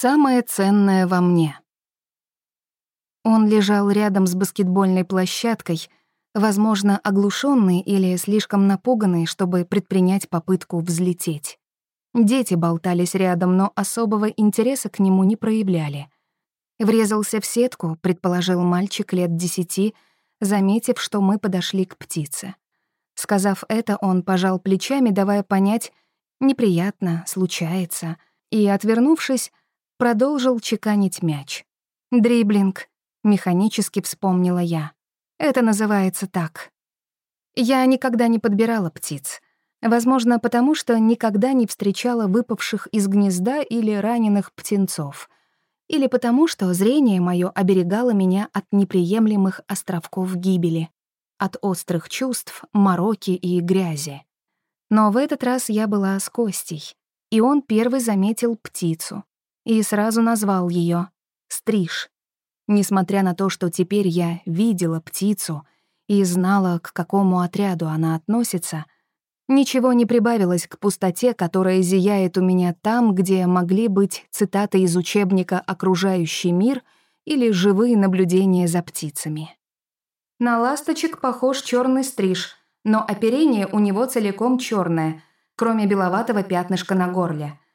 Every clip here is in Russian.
Самое ценное во мне. Он лежал рядом с баскетбольной площадкой, возможно, оглушенный или слишком напуганный, чтобы предпринять попытку взлететь. Дети болтались рядом, но особого интереса к нему не проявляли. Врезался в сетку, предположил мальчик лет десяти, заметив, что мы подошли к птице. Сказав это, он пожал плечами, давая понять «неприятно, случается», и, отвернувшись, продолжил чеканить мяч. «Дриблинг», — механически вспомнила я. «Это называется так». Я никогда не подбирала птиц. Возможно, потому что никогда не встречала выпавших из гнезда или раненых птенцов. Или потому что зрение мое оберегало меня от неприемлемых островков гибели, от острых чувств, мороки и грязи. Но в этот раз я была с Костей, и он первый заметил птицу, и сразу назвал ее «Стриж». Несмотря на то, что теперь я видела птицу и знала, к какому отряду она относится, ничего не прибавилось к пустоте, которая зияет у меня там, где могли быть цитаты из учебника «Окружающий мир» или живые наблюдения за птицами. На ласточек похож черный стриж, но оперение у него целиком черное, кроме беловатого пятнышка на горле —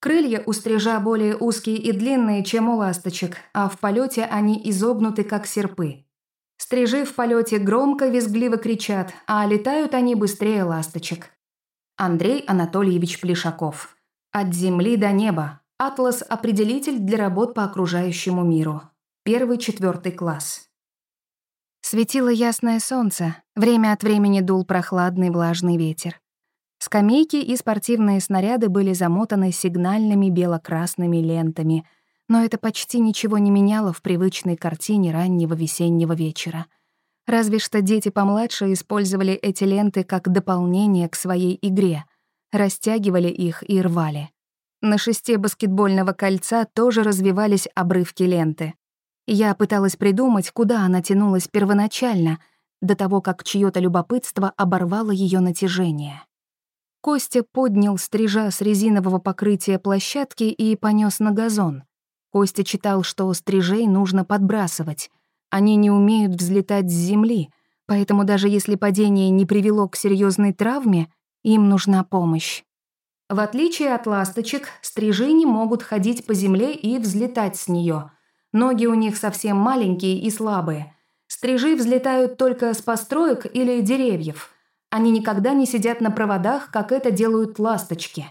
Крылья у стрижа более узкие и длинные, чем у ласточек, а в полете они изогнуты, как серпы. Стрижи в полете громко, визгливо кричат, а летают они быстрее ласточек. Андрей Анатольевич Плешаков. От земли до неба. Атлас-определитель для работ по окружающему миру. Первый четвертый класс. Светило ясное солнце, время от времени дул прохладный влажный ветер. Скамейки и спортивные снаряды были замотаны сигнальными бело-красными лентами, но это почти ничего не меняло в привычной картине раннего весеннего вечера. Разве что дети помладше использовали эти ленты как дополнение к своей игре, растягивали их и рвали. На шесте баскетбольного кольца тоже развивались обрывки ленты. Я пыталась придумать, куда она тянулась первоначально, до того, как чьё то любопытство оборвало ее натяжение. Костя поднял стрижа с резинового покрытия площадки и понес на газон. Костя читал, что стрижей нужно подбрасывать. Они не умеют взлетать с земли, поэтому даже если падение не привело к серьезной травме, им нужна помощь. В отличие от ласточек, стрижи не могут ходить по земле и взлетать с нее. Ноги у них совсем маленькие и слабые. Стрижи взлетают только с построек или деревьев – они никогда не сидят на проводах, как это делают ласточки.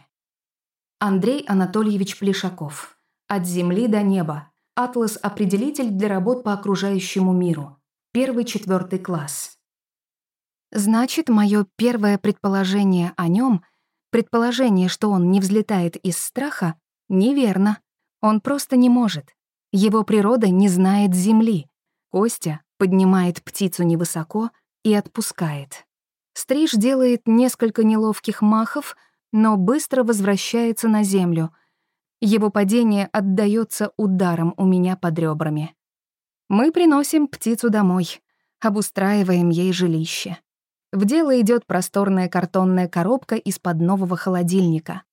Андрей Анатольевич Плешаков. От земли до неба. Атлас-определитель для работ по окружающему миру. Первый четвертый класс. Значит, мое первое предположение о нем, предположение, что он не взлетает из страха, неверно. Он просто не может. Его природа не знает земли. Костя поднимает птицу невысоко и отпускает. Стриж делает несколько неловких махов, но быстро возвращается на землю. Его падение отдаётся ударом у меня под ребрами. Мы приносим птицу домой, обустраиваем ей жилище. В дело идет просторная картонная коробка из-под нового холодильника.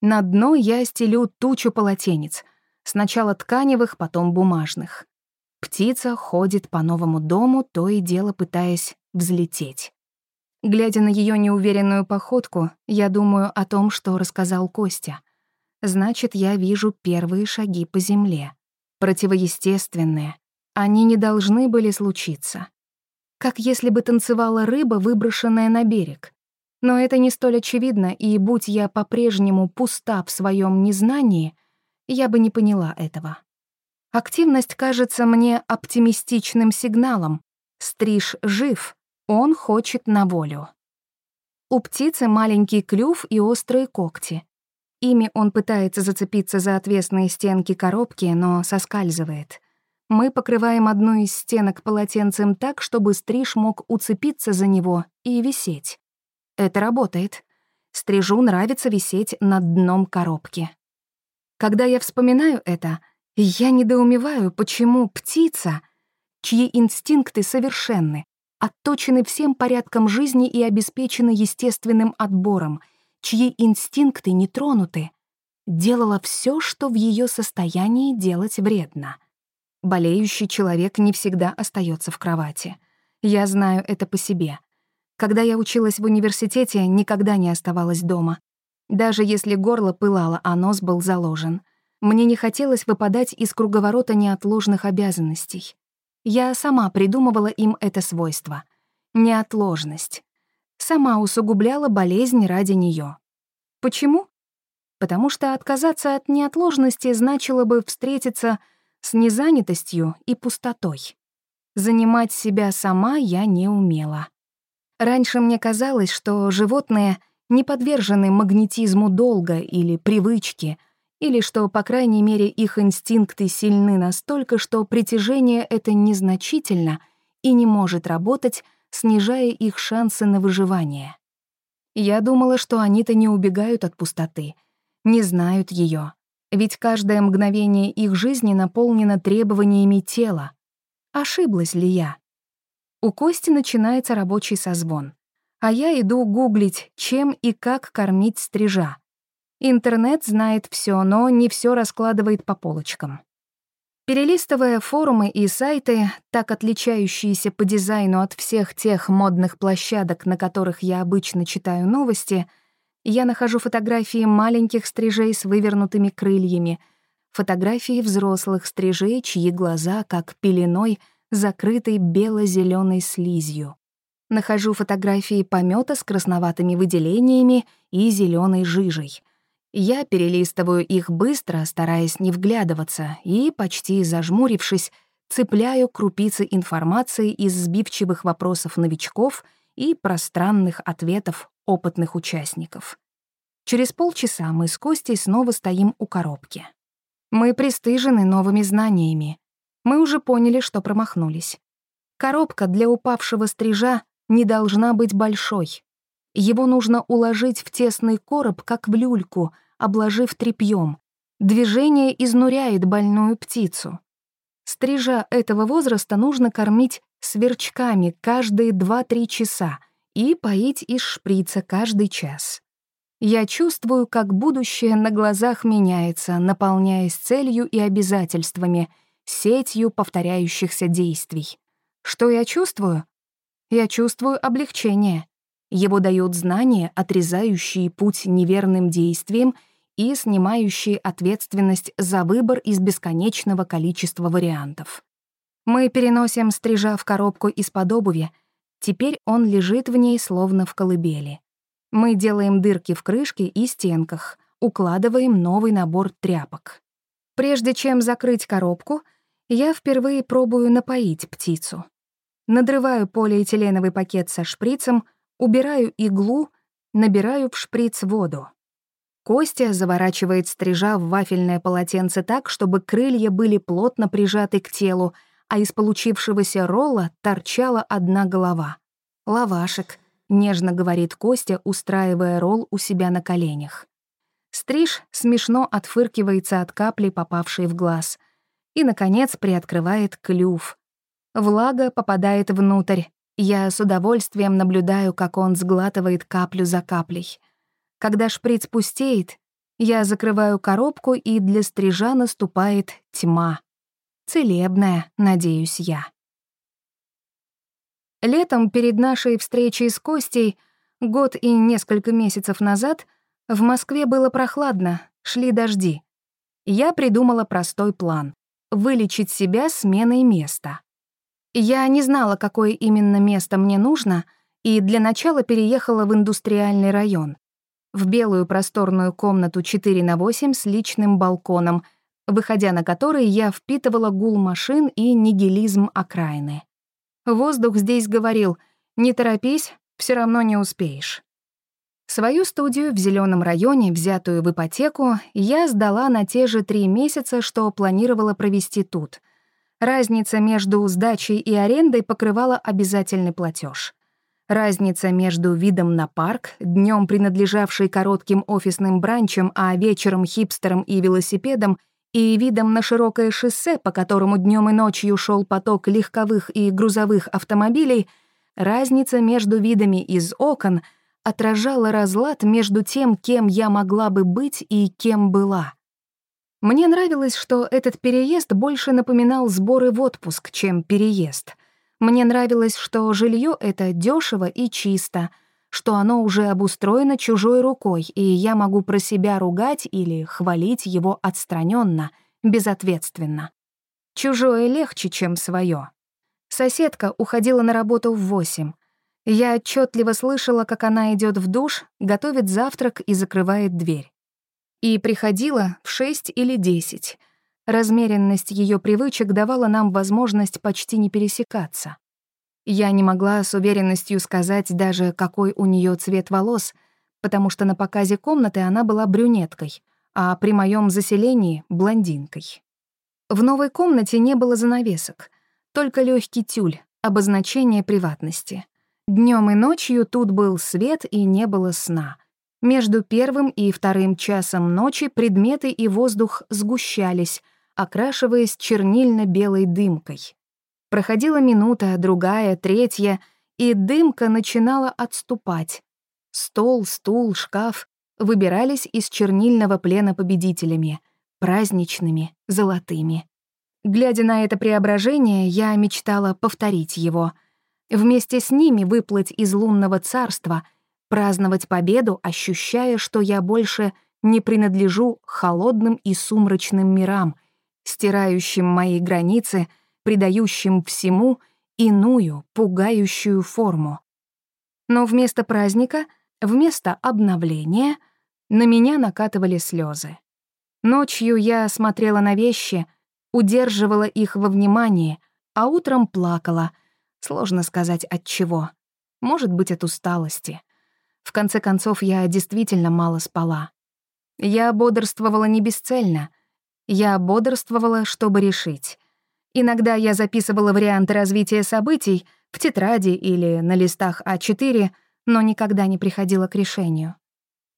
На дно я стелю тучу полотенец, сначала тканевых, потом бумажных. Птица ходит по новому дому, то и дело пытаясь взлететь. Глядя на ее неуверенную походку, я думаю о том, что рассказал Костя. Значит, я вижу первые шаги по земле. Противоестественные. Они не должны были случиться. Как если бы танцевала рыба, выброшенная на берег. Но это не столь очевидно, и будь я по-прежнему пуста в своем незнании, я бы не поняла этого. Активность кажется мне оптимистичным сигналом. Стриж жив, он хочет на волю. У птицы маленький клюв и острые когти. Ими он пытается зацепиться за отвесные стенки коробки, но соскальзывает. Мы покрываем одну из стенок полотенцем так, чтобы стриж мог уцепиться за него и висеть. Это работает. Стрижу нравится висеть над дном коробки. Когда я вспоминаю это, я недоумеваю, почему птица, чьи инстинкты совершенны, отточены всем порядком жизни и обеспечены естественным отбором, чьи инстинкты не тронуты, делала все, что в ее состоянии делать вредно. Болеющий человек не всегда остается в кровати. Я знаю это по себе. Когда я училась в университете, никогда не оставалась дома. Даже если горло пылало, а нос был заложен. Мне не хотелось выпадать из круговорота неотложных обязанностей. Я сама придумывала им это свойство. Неотложность. Сама усугубляла болезнь ради нее. Почему? Потому что отказаться от неотложности значило бы встретиться с незанятостью и пустотой. Занимать себя сама я не умела. Раньше мне казалось, что животные не подвержены магнетизму долга или привычки, или что, по крайней мере, их инстинкты сильны настолько, что притяжение это незначительно и не может работать, снижая их шансы на выживание. Я думала, что они-то не убегают от пустоты, не знают ее, ведь каждое мгновение их жизни наполнено требованиями тела. Ошиблась ли я? У Кости начинается рабочий созвон. А я иду гуглить, чем и как кормить стрижа. Интернет знает все, но не все раскладывает по полочкам. Перелистывая форумы и сайты, так отличающиеся по дизайну от всех тех модных площадок, на которых я обычно читаю новости, я нахожу фотографии маленьких стрижей с вывернутыми крыльями, фотографии взрослых стрижей, чьи глаза, как пеленой, закрытой бело-зеленой слизью. Нахожу фотографии помета с красноватыми выделениями и зеленой жижей. Я перелистываю их быстро, стараясь не вглядываться, и, почти зажмурившись, цепляю крупицы информации из сбивчивых вопросов новичков и пространных ответов опытных участников. Через полчаса мы с Костей снова стоим у коробки. Мы пристыжены новыми знаниями, мы уже поняли, что промахнулись. Коробка для упавшего стрижа не должна быть большой. Его нужно уложить в тесный короб, как в люльку, обложив тряпьем. Движение изнуряет больную птицу. Стрижа этого возраста нужно кормить сверчками каждые 2-3 часа и поить из шприца каждый час. Я чувствую, как будущее на глазах меняется, наполняясь целью и обязательствами — сетью повторяющихся действий. Что я чувствую? Я чувствую облегчение. Его дают знания, отрезающие путь неверным действиям и снимающие ответственность за выбор из бесконечного количества вариантов. Мы переносим стрижа в коробку из-под обуви. Теперь он лежит в ней словно в колыбели. Мы делаем дырки в крышке и стенках, укладываем новый набор тряпок. Прежде чем закрыть коробку — я впервые пробую напоить птицу. Надрываю полиэтиленовый пакет со шприцем, убираю иглу, набираю в шприц воду. Костя заворачивает стрижа в вафельное полотенце так, чтобы крылья были плотно прижаты к телу, а из получившегося ролла торчала одна голова. «Лавашек», — нежно говорит Костя, устраивая ролл у себя на коленях. Стриж смешно отфыркивается от капли, попавшей в глаз и, наконец, приоткрывает клюв. Влага попадает внутрь. Я с удовольствием наблюдаю, как он сглатывает каплю за каплей. Когда шприц пустеет, я закрываю коробку, и для стрижа наступает тьма. Целебная, надеюсь я. Летом перед нашей встречей с Костей, год и несколько месяцев назад, в Москве было прохладно, шли дожди. Я придумала простой план вылечить себя сменой места. Я не знала, какое именно место мне нужно, и для начала переехала в индустриальный район, в белую просторную комнату 4 на 8 с личным балконом, выходя на который я впитывала гул машин и нигилизм окраины. Воздух здесь говорил «Не торопись, все равно не успеешь». Свою студию в зеленом районе, взятую в ипотеку, я сдала на те же три месяца, что планировала провести тут. Разница между сдачей и арендой покрывала обязательный платеж. Разница между видом на парк, днем принадлежавший коротким офисным бранчам, а вечером хипстерам и велосипедам, и видом на широкое шоссе, по которому днем и ночью шел поток легковых и грузовых автомобилей, разница между видами из окон — отражала разлад между тем, кем я могла бы быть и кем была. Мне нравилось, что этот переезд больше напоминал сборы в отпуск, чем переезд. Мне нравилось, что жилье это дешево и чисто, что оно уже обустроено чужой рукой, и я могу про себя ругать или хвалить его отстраненно, безответственно. Чужое легче, чем свое. Соседка уходила на работу в восемь. Я отчетливо слышала, как она идет в душ, готовит завтрак и закрывает дверь. И приходила в шесть или десять. Размеренность ее привычек давала нам возможность почти не пересекаться. Я не могла с уверенностью сказать даже, какой у нее цвет волос, потому что на показе комнаты она была брюнеткой, а при моем заселении — блондинкой. В новой комнате не было занавесок, только легкий тюль, обозначение приватности. Днем и ночью тут был свет и не было сна. Между первым и вторым часом ночи предметы и воздух сгущались, окрашиваясь чернильно-белой дымкой. Проходила минута, другая, третья, и дымка начинала отступать. Стол, стул, шкаф выбирались из чернильного плена победителями — праздничными, золотыми. Глядя на это преображение, я мечтала повторить его. Вместе с ними выплыть из лунного царства, праздновать победу, ощущая, что я больше не принадлежу холодным и сумрачным мирам, стирающим мои границы, придающим всему иную, пугающую форму. Но вместо праздника, вместо обновления, на меня накатывали слезы. Ночью я смотрела на вещи, удерживала их во внимании, а утром плакала. Сложно сказать от чего. Может быть, от усталости. В конце концов, я действительно мало спала. Я бодрствовала не бесцельно. Я бодрствовала, чтобы решить. Иногда я записывала варианты развития событий в тетради или на листах А4, но никогда не приходила к решению.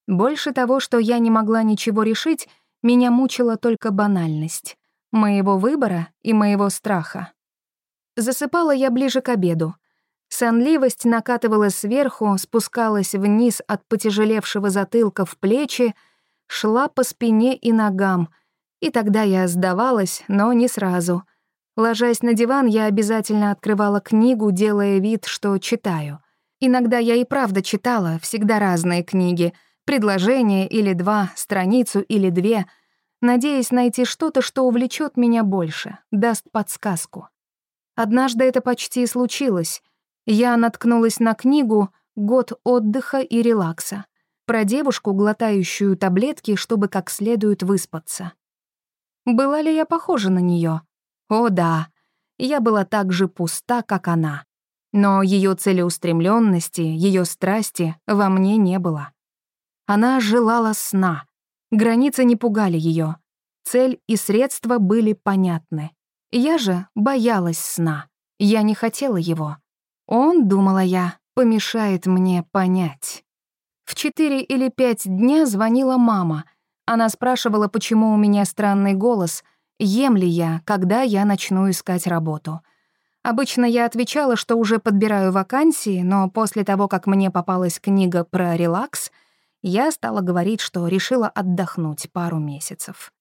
Больше того, что я не могла ничего решить, меня мучила только банальность моего выбора и моего страха. Засыпала я ближе к обеду. Сонливость накатывала сверху, спускалась вниз от потяжелевшего затылка в плечи, шла по спине и ногам, и тогда я сдавалась, но не сразу. Ложась на диван, я обязательно открывала книгу, делая вид, что читаю. Иногда я и правда читала, всегда разные книги — предложение или два, страницу или две, надеясь найти что-то, что увлечет меня больше, даст подсказку. Однажды это почти случилось. Я наткнулась на книгу «Год отдыха и релакса» про девушку, глотающую таблетки, чтобы как следует выспаться. Была ли я похожа на нее? О да, я была так же пуста, как она. Но ее целеустремленности, ее страсти во мне не было. Она желала сна. Границы не пугали ее. Цель и средства были понятны. Я же боялась сна. Я не хотела его. Он, думала я, помешает мне понять. В четыре или пять дня звонила мама. Она спрашивала, почему у меня странный голос, ем ли я, когда я начну искать работу. Обычно я отвечала, что уже подбираю вакансии, но после того, как мне попалась книга про релакс — я стала говорить, что решила отдохнуть пару месяцев.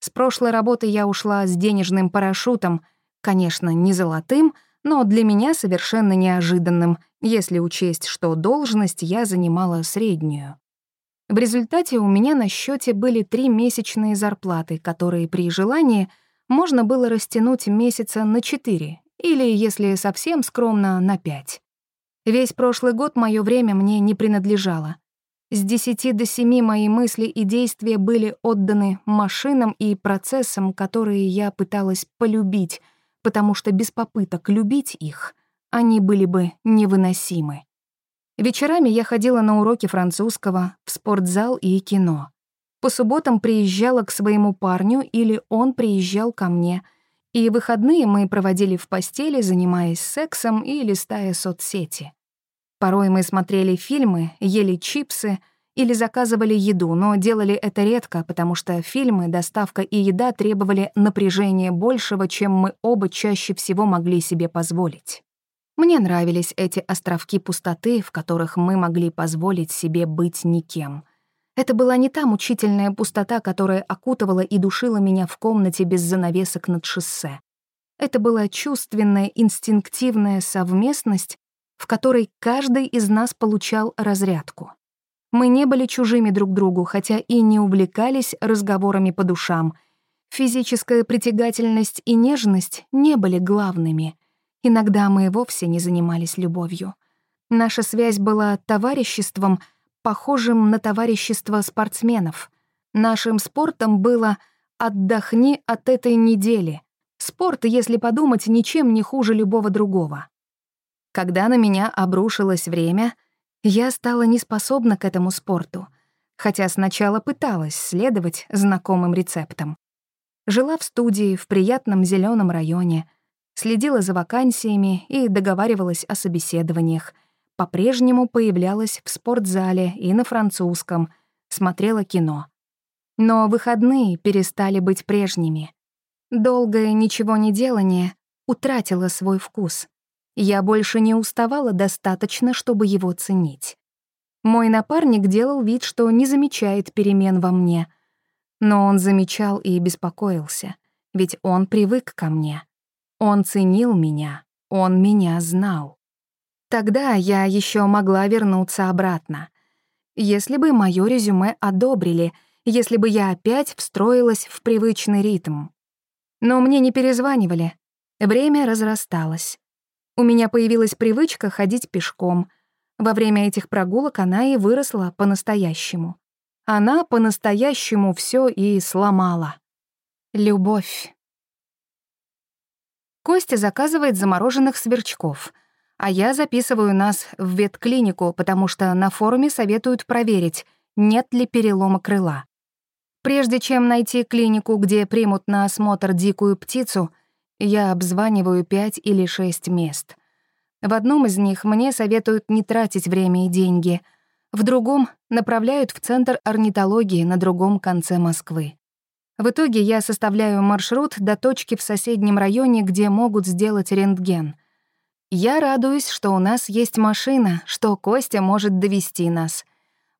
С прошлой работы я ушла с денежным парашютом, конечно, не золотым, но для меня совершенно неожиданным, если учесть, что должность я занимала среднюю. В результате у меня на счете были три месячные зарплаты, которые при желании можно было растянуть месяца на четыре, или, если совсем скромно, на пять. Весь прошлый год мое время мне не принадлежало. С десяти до семи мои мысли и действия были отданы машинам и процессам, которые я пыталась полюбить, потому что без попыток любить их они были бы невыносимы. Вечерами я ходила на уроки французского, в спортзал и кино. По субботам приезжала к своему парню или он приезжал ко мне, и выходные мы проводили в постели, занимаясь сексом и листая соцсети. Порой мы смотрели фильмы, ели чипсы или заказывали еду, но делали это редко, потому что фильмы, доставка и еда требовали напряжения большего, чем мы оба чаще всего могли себе позволить. Мне нравились эти островки пустоты, в которых мы могли позволить себе быть никем. Это была не та мучительная пустота, которая окутывала и душила меня в комнате без занавесок над шоссе. Это была чувственная, инстинктивная совместность, в которой каждый из нас получал разрядку. Мы не были чужими друг другу, хотя и не увлекались разговорами по душам. Физическая притягательность и нежность не были главными. Иногда мы и вовсе не занимались любовью. Наша связь была товариществом, похожим на товарищество спортсменов. Нашим спортом было «отдохни от этой недели». Спорт, если подумать, ничем не хуже любого другого. Когда на меня обрушилось время, я стала неспособна к этому спорту, хотя сначала пыталась следовать знакомым рецептам. Жила в студии в приятном зеленом районе, следила за вакансиями и договаривалась о собеседованиях. По-прежнему появлялась в спортзале и на французском, смотрела кино. Но выходные перестали быть прежними. Долгое ничего не делание утратило свой вкус. Я больше не уставала достаточно, чтобы его ценить. Мой напарник делал вид, что не замечает перемен во мне. Но он замечал и беспокоился, ведь он привык ко мне. Он ценил меня, он меня знал. Тогда я еще могла вернуться обратно. Если бы моё резюме одобрили, если бы я опять встроилась в привычный ритм. Но мне не перезванивали. Время разрасталось. У меня появилась привычка ходить пешком. Во время этих прогулок она и выросла по-настоящему. Она по-настоящему все и сломала. Любовь. Костя заказывает замороженных сверчков, а я записываю нас в ветклинику, потому что на форуме советуют проверить, нет ли перелома крыла. Прежде чем найти клинику, где примут на осмотр дикую птицу — я обзваниваю пять или шесть мест. В одном из них мне советуют не тратить время и деньги, в другом направляют в Центр орнитологии на другом конце Москвы. В итоге я составляю маршрут до точки в соседнем районе, где могут сделать рентген. Я радуюсь, что у нас есть машина, что Костя может довести нас.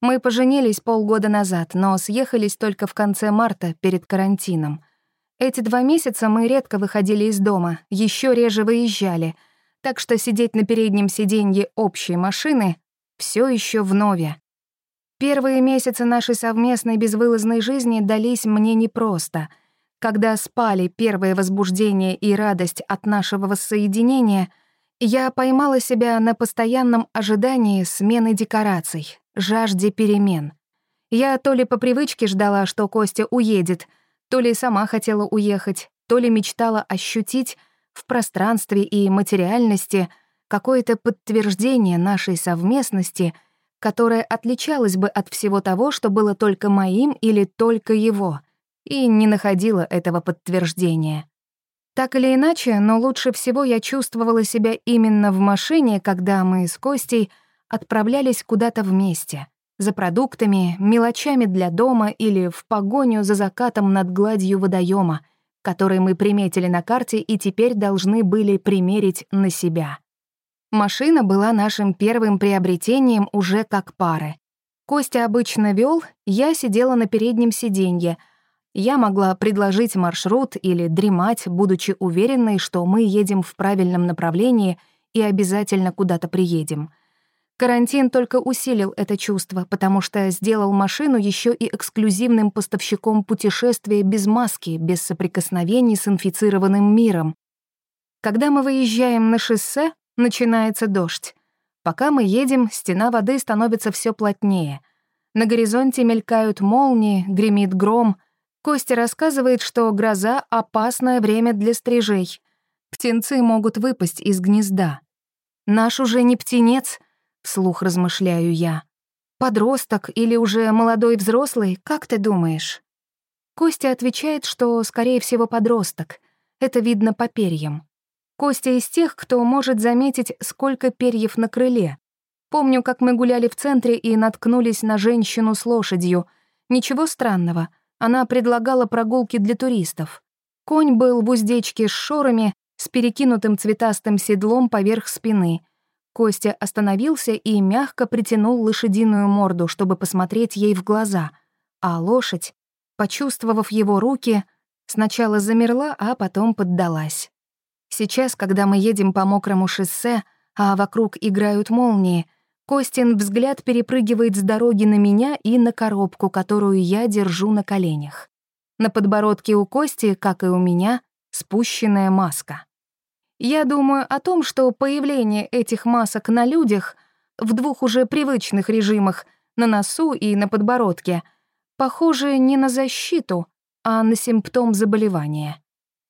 Мы поженились полгода назад, но съехались только в конце марта перед карантином. Эти два месяца мы редко выходили из дома, еще реже выезжали, так что сидеть на переднем сиденье общей машины все еще вновь. Первые месяцы нашей совместной безвылазной жизни дались мне непросто. Когда спали первое возбуждение и радость от нашего воссоединения, я поймала себя на постоянном ожидании смены декораций, жажде перемен. Я то ли по привычке ждала, что Костя уедет — то ли сама хотела уехать, то ли мечтала ощутить в пространстве и материальности какое-то подтверждение нашей совместности, которое отличалось бы от всего того, что было только моим или только его, и не находила этого подтверждения. Так или иначе, но лучше всего я чувствовала себя именно в машине, когда мы с Костей отправлялись куда-то вместе — за продуктами, мелочами для дома или в погоню за закатом над гладью водоема, который мы приметили на карте и теперь должны были примерить на себя. Машина была нашим первым приобретением уже как пары. Костя обычно вел, я сидела на переднем сиденье. Я могла предложить маршрут или дремать, будучи уверенной, что мы едем в правильном направлении и обязательно куда-то приедем — Карантин только усилил это чувство, потому что сделал машину еще и эксклюзивным поставщиком путешествия без маски, без соприкосновений с инфицированным миром. Когда мы выезжаем на шоссе, начинается дождь. Пока мы едем, стена воды становится все плотнее. На горизонте мелькают молнии, гремит гром. Костя рассказывает, что гроза — опасное время для стрижей. Птенцы могут выпасть из гнезда. Наш уже не птенец — вслух размышляю я. Подросток или уже молодой взрослый, как ты думаешь? Костя отвечает, что, скорее всего, подросток. Это видно по перьям. Костя из тех, кто может заметить, сколько перьев на крыле. Помню, как мы гуляли в центре и наткнулись на женщину с лошадью. Ничего странного, она предлагала прогулки для туристов. Конь был в уздечке с шорами, с перекинутым цветастым седлом поверх спины. Костя остановился и мягко притянул лошадиную морду, чтобы посмотреть ей в глаза, а лошадь, почувствовав его руки, сначала замерла, а потом поддалась. Сейчас, когда мы едем по мокрому шоссе, а вокруг играют молнии, Костин взгляд перепрыгивает с дороги на меня и на коробку, которую я держу на коленях. На подбородке у Кости, как и у меня, спущенная маска. Я думаю о том, что появление этих масок на людях в двух уже привычных режимах, на носу и на подбородке, похоже не на защиту, а на симптом заболевания.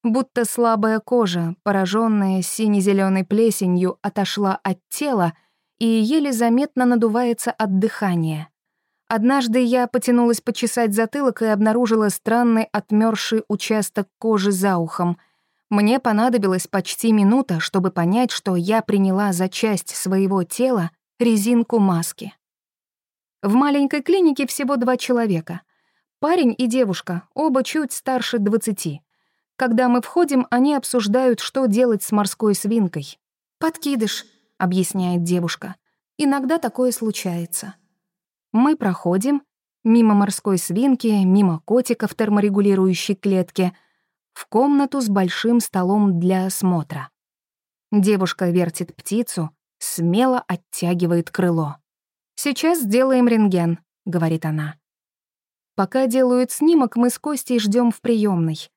Будто слабая кожа, пораженная сине зеленой плесенью, отошла от тела — и еле заметно надувается от дыхания. Однажды я потянулась почесать затылок и обнаружила странный отмёрзший участок кожи за ухом. Мне понадобилось почти минута, чтобы понять, что я приняла за часть своего тела резинку маски. В маленькой клинике всего два человека. Парень и девушка, оба чуть старше двадцати. Когда мы входим, они обсуждают, что делать с морской свинкой. «Подкидыш», — объясняет девушка. «Иногда такое случается». Мы проходим мимо морской свинки, мимо котика в терморегулирующей клетке, в комнату с большим столом для осмотра. Девушка вертит птицу, смело оттягивает крыло. «Сейчас сделаем рентген», — говорит она. Пока делают снимок, мы с Костей ждем в приемной.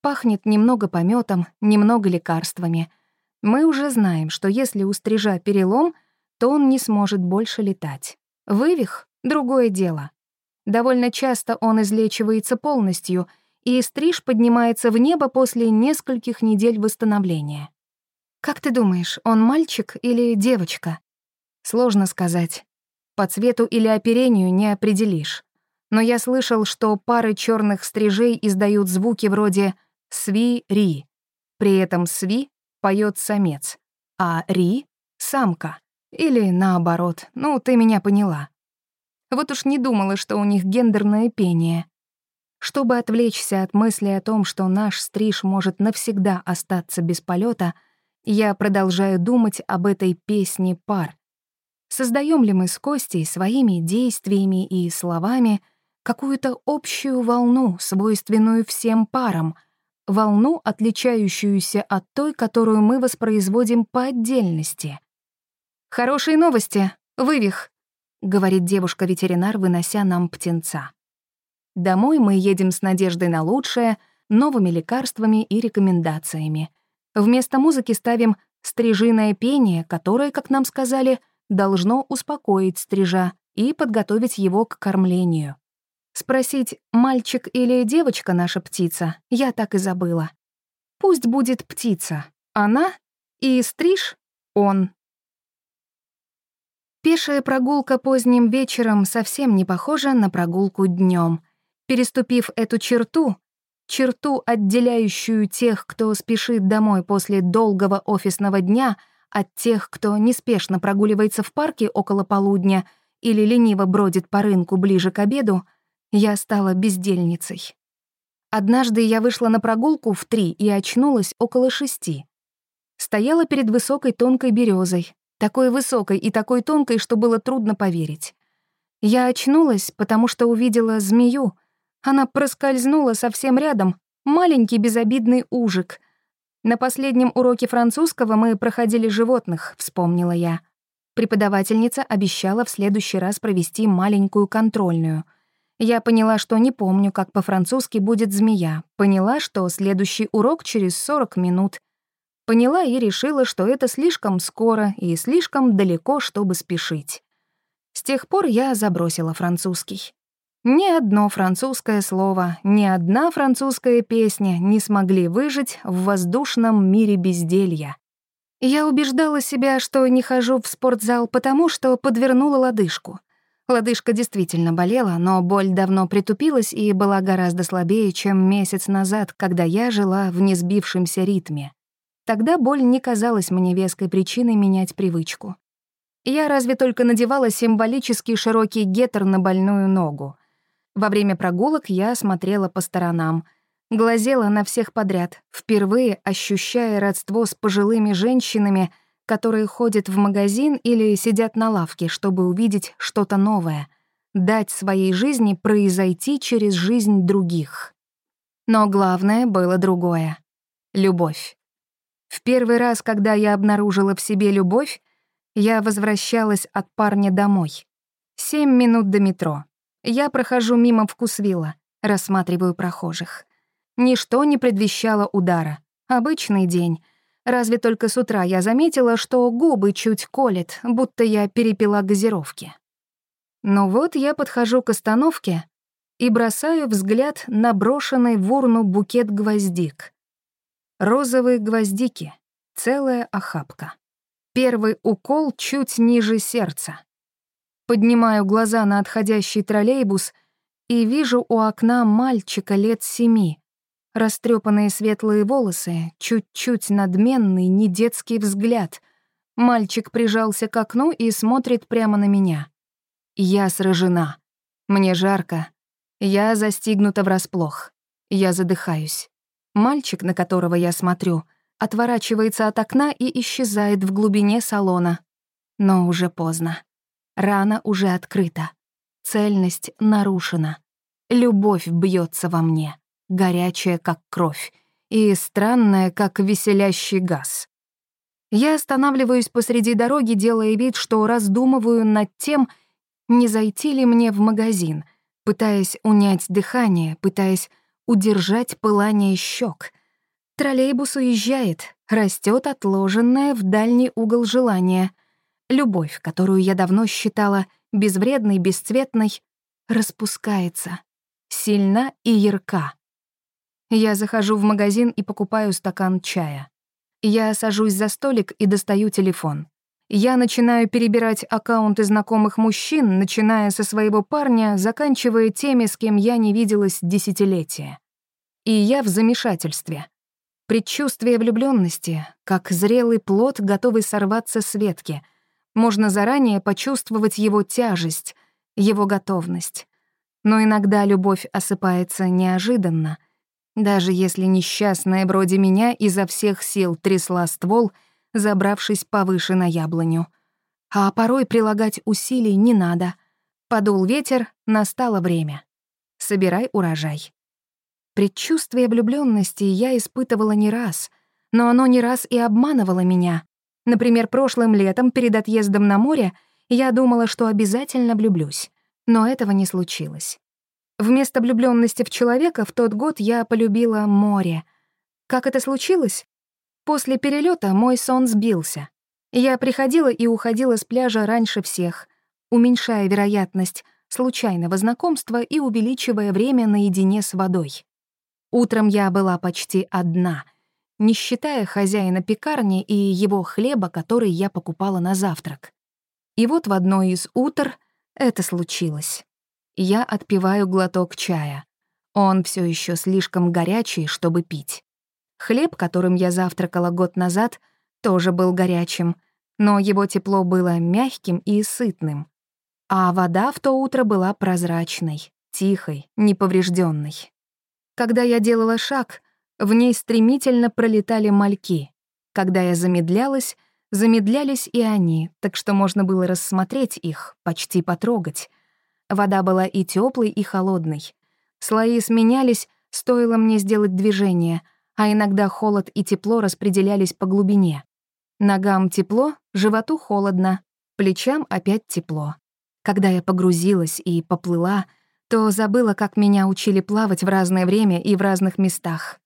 Пахнет немного пометом, немного лекарствами — мы уже знаем, что если у стрижа перелом, то он не сможет больше летать. Вывих — другое дело. Довольно часто он излечивается полностью, и стриж поднимается в небо после нескольких недель восстановления. Как ты думаешь, он мальчик или девочка? Сложно сказать. По цвету или оперению не определишь. Но я слышал, что пары черных стрижей издают звуки вроде «сви-ри». При этом «сви» поет самец, а Ри — самка. Или наоборот, ну, ты меня поняла. Вот уж не думала, что у них гендерное пение. Чтобы отвлечься от мысли о том, что наш стриж может навсегда остаться без полета, я продолжаю думать об этой песне пар. Создаем ли мы с Костей своими действиями и словами какую-то общую волну, свойственную всем парам — волну, отличающуюся от той, которую мы воспроизводим по отдельности. «Хорошие новости! Вывих!» — говорит девушка-ветеринар, вынося нам птенца. Домой мы едем с надеждой на лучшее, новыми лекарствами и рекомендациями. Вместо музыки ставим стрижиное пение, которое, как нам сказали, должно успокоить стрижа и подготовить его к кормлению. Спросить, мальчик или девочка наша птица, я так и забыла. Пусть будет птица, она и стриж — он. Пешая прогулка поздним вечером совсем не похожа на прогулку днем. Переступив эту черту, черту, отделяющую тех, кто спешит домой после долгого офисного дня, от тех, кто неспешно прогуливается в парке около полудня или лениво бродит по рынку ближе к обеду — я стала бездельницей. Однажды я вышла на прогулку в три и очнулась около шести. Стояла перед высокой тонкой березой, такой высокой и такой тонкой, что было трудно поверить. Я очнулась, потому что увидела змею. Она проскользнула совсем рядом, маленький безобидный ужик. На последнем уроке французского мы проходили животных, вспомнила я. Преподавательница обещала в следующий раз провести маленькую контрольную — я поняла, что не помню, как по-французски будет «змея». Поняла, что следующий урок через 40 минут. Поняла и решила, что это слишком скоро и слишком далеко, чтобы спешить. С тех пор я забросила французский. Ни одно французское слово, ни одна французская песня не смогли выжить в воздушном мире безделья. Я убеждала себя, что не хожу в спортзал потому, что подвернула лодыжку — Лодыжка действительно болела, но боль давно притупилась и была гораздо слабее, чем месяц назад, когда я жила в несбившемся ритме. Тогда боль не казалась мне веской причиной менять привычку. Я разве только надевала символический широкий гетер на больную ногу. Во время прогулок я смотрела по сторонам. Глазела на всех подряд, впервые ощущая родство с пожилыми женщинами, которые ходят в магазин или сидят на лавке, чтобы увидеть что-то новое, дать своей жизни произойти через жизнь других. Но главное было другое — любовь. В первый раз, когда я обнаружила в себе любовь, я возвращалась от парня домой. Семь минут до метро. Я прохожу мимо вкусвилла, рассматриваю прохожих. Ничто не предвещало удара. Обычный день. Разве только с утра я заметила, что губы чуть колет, будто я перепила газировки. Но вот я подхожу к остановке и бросаю взгляд на брошенный в урну букет гвоздик. Розовые гвоздики, целая охапка. Первый укол чуть ниже сердца. Поднимаю глаза на отходящий троллейбус и вижу у окна мальчика лет семи. Растрепанные светлые волосы, чуть-чуть надменный, недетский взгляд. Мальчик прижался к окну и смотрит прямо на меня. Я сражена. Мне жарко. Я застигнута врасплох. Я задыхаюсь. Мальчик, на которого я смотрю, отворачивается от окна и исчезает в глубине салона. Но уже поздно. Рана уже открыта. Цельность нарушена. Любовь бьется во мне, горячая, как кровь, и странная, как веселящий газ. Я останавливаюсь посреди дороги, делая вид, что раздумываю над тем, не зайти ли мне в магазин, пытаясь унять дыхание, пытаясь удержать пылание щек. Троллейбус уезжает, растет отложенное в дальний угол желания. Любовь, которую я давно считала безвредной, бесцветной, распускается, сильна и ярка. Я захожу в магазин и покупаю стакан чая. Я сажусь за столик и достаю телефон. Я начинаю перебирать аккаунты знакомых мужчин, начиная со своего парня, заканчивая теми, с кем я не виделась десятилетия. И я в замешательстве. Предчувствие влюбленности, как зрелый плод, готовый сорваться с ветки. Можно заранее почувствовать его тяжесть, его готовность. Но иногда любовь осыпается неожиданно. Даже если несчастная вроде меня изо всех сил трясла ствол — забравшись повыше на яблоню. А порой прилагать усилий не надо. Подул ветер, настало время. Собирай урожай. Предчувствие влюбленности я испытывала не раз, но оно не раз и обманывало меня. Например, прошлым летом перед отъездом на море я думала, что обязательно влюблюсь, но этого не случилось. Вместо влюбленности в человека в тот год я полюбила море. Как это случилось? После перелета мой сон сбился. Я приходила и уходила с пляжа раньше всех, уменьшая вероятность случайного знакомства и увеличивая время наедине с водой. Утром я была почти одна, не считая хозяина пекарни и его хлеба, который я покупала на завтрак. И вот в одно из утр это случилось. Я отпиваю глоток чая. Он все еще слишком горячий, чтобы пить. Хлеб, которым я завтракала год назад, тоже был горячим, но его тепло было мягким и сытным. А вода в то утро была прозрачной, тихой, неповрежденной. Когда я делала шаг, в ней стремительно пролетали мальки. Когда я замедлялась, замедлялись и они, так что можно было рассмотреть их, почти потрогать. Вода была и теплой, и холодной. Слои сменялись, стоило мне сделать движение — а иногда холод и тепло распределялись по глубине. Ногам тепло, животу холодно, плечам опять тепло. Когда я погрузилась и поплыла, то забыла, как меня учили плавать в разное время и в разных местах.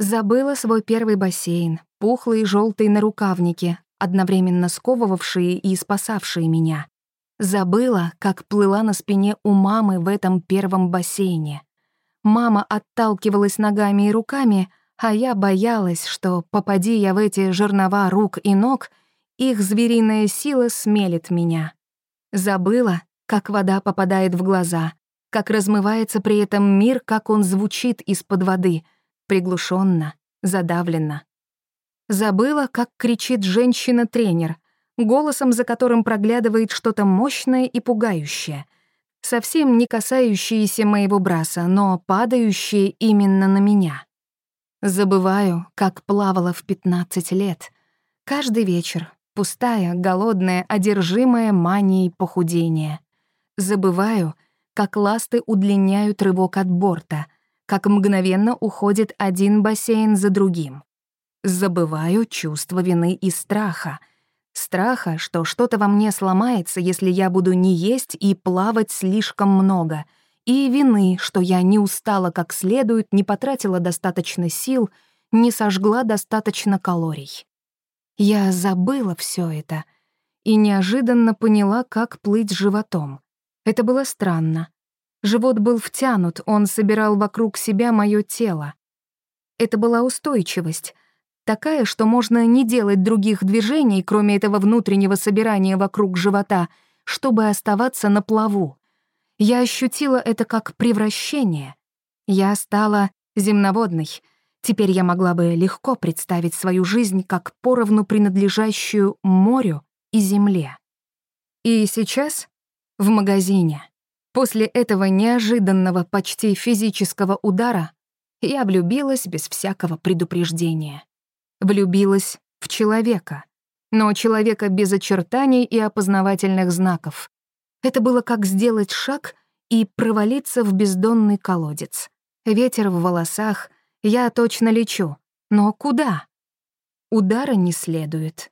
Забыла свой первый бассейн, пухлый желтый на рукавнике, одновременно сковывавшие и спасавшие меня. Забыла, как плыла на спине у мамы в этом первом бассейне. Мама отталкивалась ногами и руками, а я боялась, что, попади я в эти жернова рук и ног, их звериная сила смелит меня. Забыла, как вода попадает в глаза, как размывается при этом мир, как он звучит из-под воды, приглушенно, задавленно. Забыла, как кричит женщина-тренер, голосом, за которым проглядывает что-то мощное и пугающее. совсем не касающиеся моего браса, но падающие именно на меня. Забываю, как плавала в 15 лет. Каждый вечер, пустая, голодная, одержимая манией похудения. Забываю, как ласты удлиняют рывок от борта, как мгновенно уходит один бассейн за другим. Забываю чувство вины и страха. Страха, что что-то во мне сломается, если я буду не есть и плавать слишком много. И вины, что я не устала как следует, не потратила достаточно сил, не сожгла достаточно калорий. Я забыла все это и неожиданно поняла, как плыть животом. Это было странно. Живот был втянут, он собирал вокруг себя мое тело. Это была устойчивость, такая, что можно не делать других движений, кроме этого внутреннего собирания вокруг живота, чтобы оставаться на плаву. Я ощутила это как превращение. Я стала земноводной. Теперь я могла бы легко представить свою жизнь как поровну принадлежащую морю и земле. И сейчас в магазине, после этого неожиданного почти физического удара, я влюбилась без всякого предупреждения. Влюбилась в человека, но человека без очертаний и опознавательных знаков. Это было как сделать шаг и провалиться в бездонный колодец. Ветер в волосах, я точно лечу. Но куда? Удара не следует.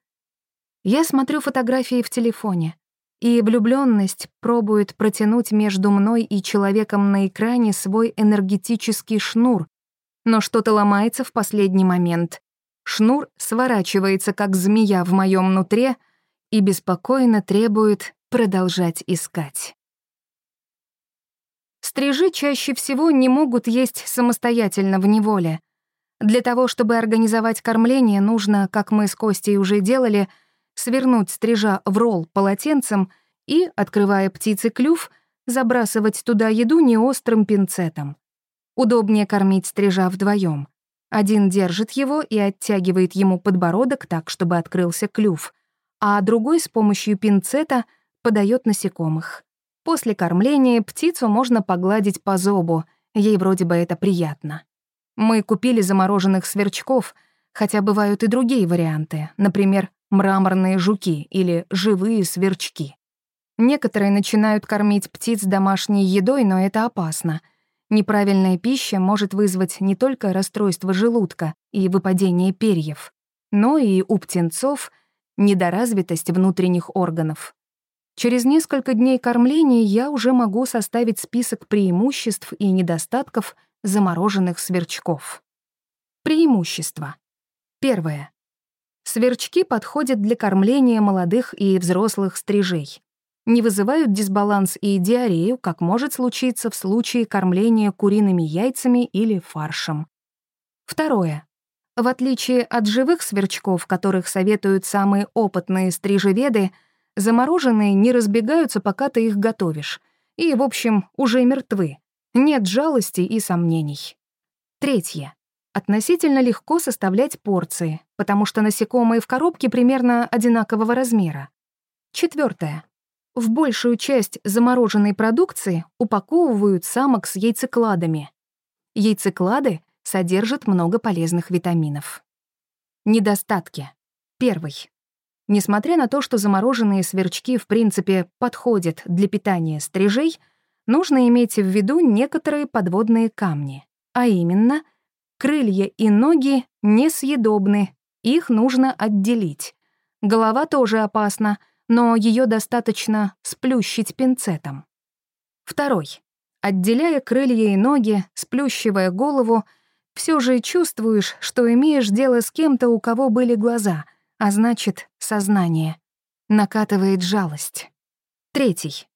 Я смотрю фотографии в телефоне, и влюбленность пробует протянуть между мной и человеком на экране свой энергетический шнур, но что-то ломается в последний момент, Шнур сворачивается, как змея в моем нутре, и беспокойно требует продолжать искать. Стрижи чаще всего не могут есть самостоятельно в неволе. Для того, чтобы организовать кормление, нужно, как мы с Костей уже делали, свернуть стрижа в ролл полотенцем и, открывая птицы клюв, забрасывать туда еду неострым пинцетом. Удобнее кормить стрижа вдвоем. Один держит его и оттягивает ему подбородок так, чтобы открылся клюв, а другой с помощью пинцета подает насекомых. После кормления птицу можно погладить по зобу, ей вроде бы это приятно. Мы купили замороженных сверчков, хотя бывают и другие варианты, например, мраморные жуки или живые сверчки. Некоторые начинают кормить птиц домашней едой, но это опасно — Неправильная пища может вызвать не только расстройство желудка и выпадение перьев, но и у птенцов недоразвитость внутренних органов. Через несколько дней кормления я уже могу составить список преимуществ и недостатков замороженных сверчков. Преимущества. Первое. Сверчки подходят для кормления молодых и взрослых стрижей не вызывают дисбаланс и диарею, как может случиться в случае кормления куриными яйцами или фаршем. Второе. В отличие от живых сверчков, которых советуют самые опытные стрижеведы, замороженные не разбегаются, пока ты их готовишь. И, в общем, уже мертвы. Нет жалости и сомнений. Третье. Относительно легко составлять порции, потому что насекомые в коробке примерно одинакового размера. Четвертое. В большую часть замороженной продукции упаковывают самок с яйцекладами. Яйцеклады содержат много полезных витаминов. Недостатки. Первый. Несмотря на то, что замороженные сверчки в принципе подходят для питания стрижей, нужно иметь в виду некоторые подводные камни, а именно крылья и ноги несъедобны, их нужно отделить. Голова тоже опасна, но ее достаточно сплющить пинцетом. Второй. Отделяя крылья и ноги, сплющивая голову, все же чувствуешь, что имеешь дело с кем-то, у кого были глаза, а значит, сознание. Накатывает жалость. Третий.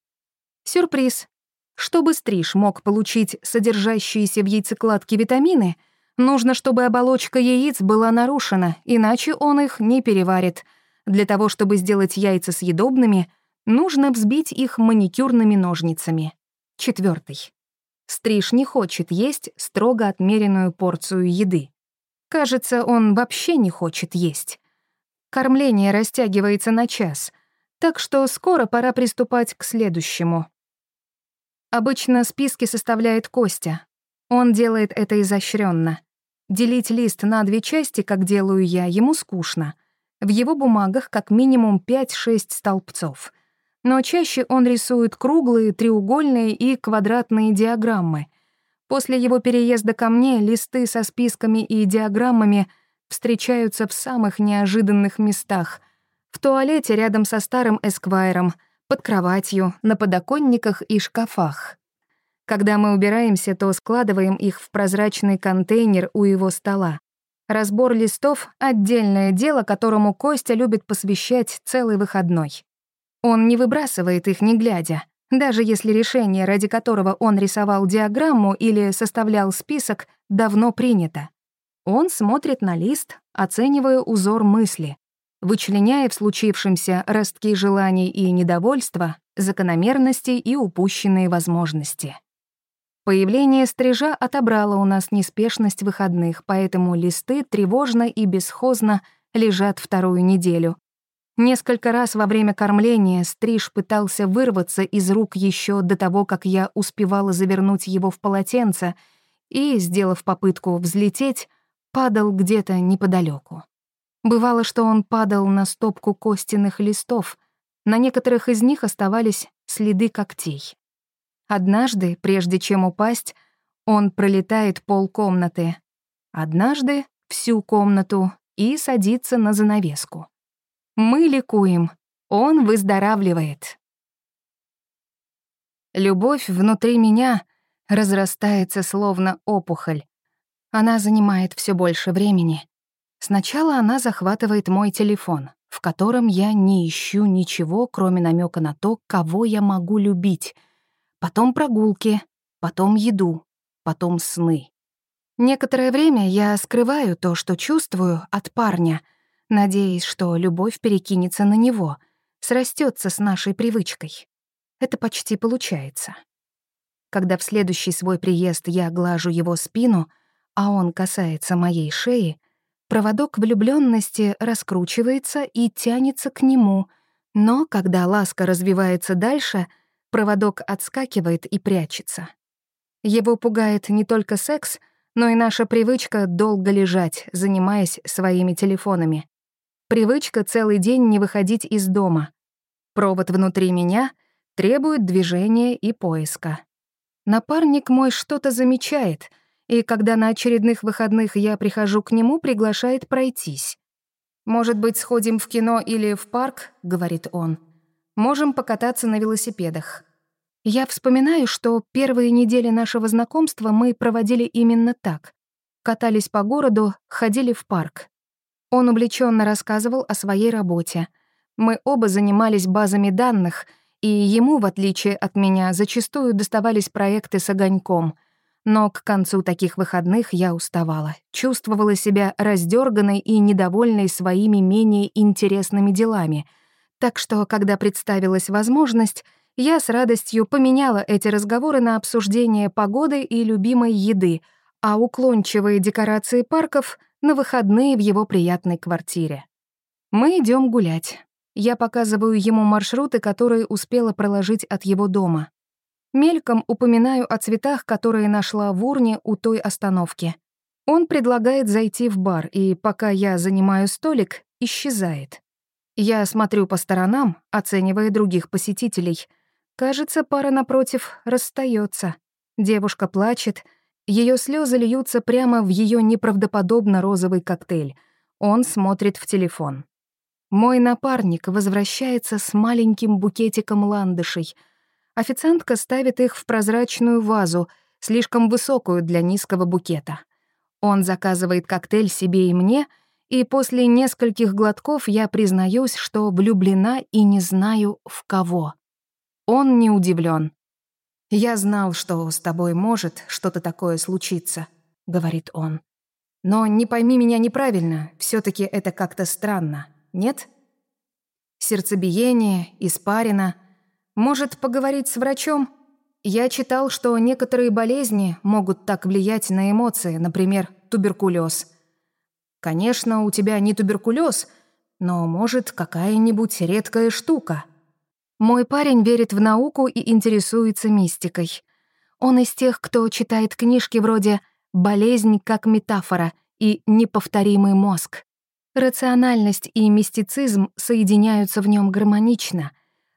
Сюрприз. Чтобы стриж мог получить содержащиеся в яйцекладке витамины, нужно, чтобы оболочка яиц была нарушена, иначе он их не переварит — для того, чтобы сделать яйца съедобными, нужно взбить их маникюрными ножницами. Четвертый. Стриж не хочет есть строго отмеренную порцию еды. Кажется, он вообще не хочет есть. Кормление растягивается на час, так что скоро пора приступать к следующему. Обычно списки составляет Костя. Он делает это изощренно. Делить лист на две части, как делаю я, ему скучно. В его бумагах как минимум 5-6 столбцов. Но чаще он рисует круглые, треугольные и квадратные диаграммы. После его переезда ко мне листы со списками и диаграммами встречаются в самых неожиданных местах. В туалете рядом со старым эсквайром, под кроватью, на подоконниках и шкафах. Когда мы убираемся, то складываем их в прозрачный контейнер у его стола. Разбор листов — отдельное дело, которому Костя любит посвящать целый выходной. Он не выбрасывает их, не глядя, даже если решение, ради которого он рисовал диаграмму или составлял список, давно принято. Он смотрит на лист, оценивая узор мысли, вычленяя в случившемся ростки желаний и недовольства, закономерности и упущенные возможности. Появление стрижа отобрало у нас неспешность выходных, поэтому листы тревожно и бесхозно лежат вторую неделю. Несколько раз во время кормления стриж пытался вырваться из рук еще до того, как я успевала завернуть его в полотенце и, сделав попытку взлететь, падал где-то неподалеку. Бывало, что он падал на стопку костяных листов, на некоторых из них оставались следы когтей. Однажды, прежде чем упасть, он пролетает полкомнаты. Однажды — всю комнату и садится на занавеску. Мы ликуем, он выздоравливает. Любовь внутри меня разрастается словно опухоль. Она занимает все больше времени. Сначала она захватывает мой телефон, в котором я не ищу ничего, кроме намека на то, кого я могу любить — потом прогулки, потом еду, потом сны. Некоторое время я скрываю то, что чувствую, от парня, надеясь, что любовь перекинется на него, срастется с нашей привычкой. Это почти получается. Когда в следующий свой приезд я глажу его спину, а он касается моей шеи, проводок влюбленности раскручивается и тянется к нему, но когда ласка развивается дальше — Проводок отскакивает и прячется. Его пугает не только секс, но и наша привычка долго лежать, занимаясь своими телефонами. Привычка целый день не выходить из дома. Провод внутри меня требует движения и поиска. Напарник мой что-то замечает, и когда на очередных выходных я прихожу к нему, приглашает пройтись. «Может быть, сходим в кино или в парк?» — говорит он. Можем покататься на велосипедах. Я вспоминаю, что первые недели нашего знакомства мы проводили именно так. Катались по городу, ходили в парк. Он увлеченно рассказывал о своей работе. Мы оба занимались базами данных, и ему, в отличие от меня, зачастую доставались проекты с огоньком. Но к концу таких выходных я уставала, чувствовала себя раздерганной и недовольной своими менее интересными делами — так что, когда представилась возможность, я с радостью поменяла эти разговоры на обсуждение погоды и любимой еды, а уклончивые декорации парков — на выходные в его приятной квартире. Мы идем гулять. Я показываю ему маршруты, которые успела проложить от его дома. Мельком упоминаю о цветах, которые нашла в урне у той остановки. Он предлагает зайти в бар, и пока я занимаю столик, исчезает. Я смотрю по сторонам, оценивая других посетителей. Кажется, пара напротив расстается. Девушка плачет, ее слезы льются прямо в ее неправдоподобно розовый коктейль. Он смотрит в телефон. Мой напарник возвращается с маленьким букетиком ландышей. Официантка ставит их в прозрачную вазу, слишком высокую для низкого букета. Он заказывает коктейль себе и мне — и после нескольких глотков я признаюсь, что влюблена и не знаю в кого. Он не удивлен. «Я знал, что с тобой может что-то такое случиться», — говорит он. «Но не пойми меня неправильно, все таки это как-то странно, нет?» Сердцебиение, испарина. Может, поговорить с врачом? Я читал, что некоторые болезни могут так влиять на эмоции, например, туберкулез. Конечно, у тебя не туберкулез, но, может, какая-нибудь редкая штука. Мой парень верит в науку и интересуется мистикой. Он из тех, кто читает книжки вроде «Болезнь как метафора» и «Неповторимый мозг». Рациональность и мистицизм соединяются в нем гармонично.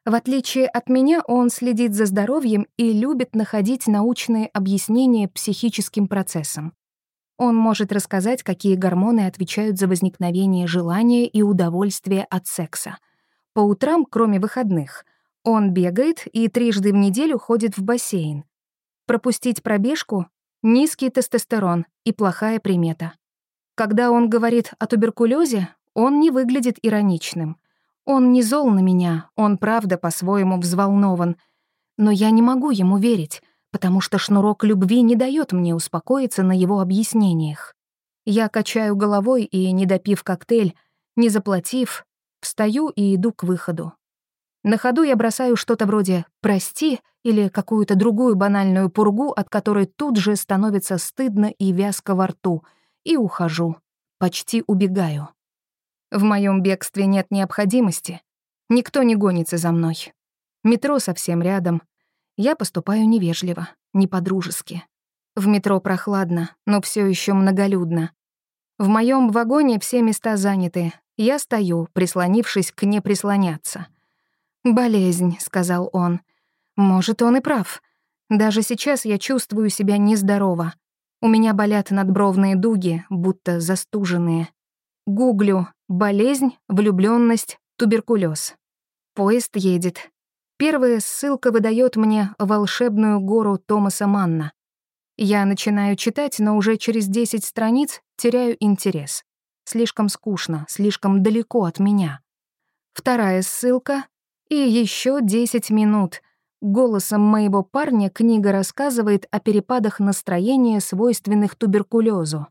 В отличие от меня, он следит за здоровьем и любит находить научные объяснения психическим процессам. Он может рассказать, какие гормоны отвечают за возникновение желания и удовольствия от секса. По утрам, кроме выходных, он бегает и трижды в неделю ходит в бассейн. Пропустить пробежку — низкий тестостерон и плохая примета. Когда он говорит о туберкулезе, он не выглядит ироничным. Он не зол на меня, он правда по-своему взволнован. Но я не могу ему верить, потому что шнурок любви не дает мне успокоиться на его объяснениях. Я качаю головой и, не допив коктейль, не заплатив, встаю и иду к выходу. На ходу я бросаю что-то вроде «прости» или какую-то другую банальную пургу, от которой тут же становится стыдно и вязко во рту — и ухожу. Почти убегаю. В моем бегстве нет необходимости. Никто не гонится за мной. Метро совсем рядом. Я поступаю невежливо, не по-дружески. В метро прохладно, но все еще многолюдно. В моем вагоне все места заняты. Я стою, прислонившись к не прислоняться. «Болезнь», — сказал он. «Может, он и прав. Даже сейчас я чувствую себя нездорово. У меня болят надбровные дуги, будто застуженные. Гуглю «болезнь», «влюблённость», «туберкулёз». Поезд едет. Первая ссылка выдает мне волшебную гору Томаса Манна. Я начинаю читать, но уже через 10 страниц теряю интерес. Слишком скучно, слишком далеко от меня. Вторая ссылка и еще 10 минут — Голосом моего парня книга рассказывает о перепадах настроения, свойственных туберкулезу.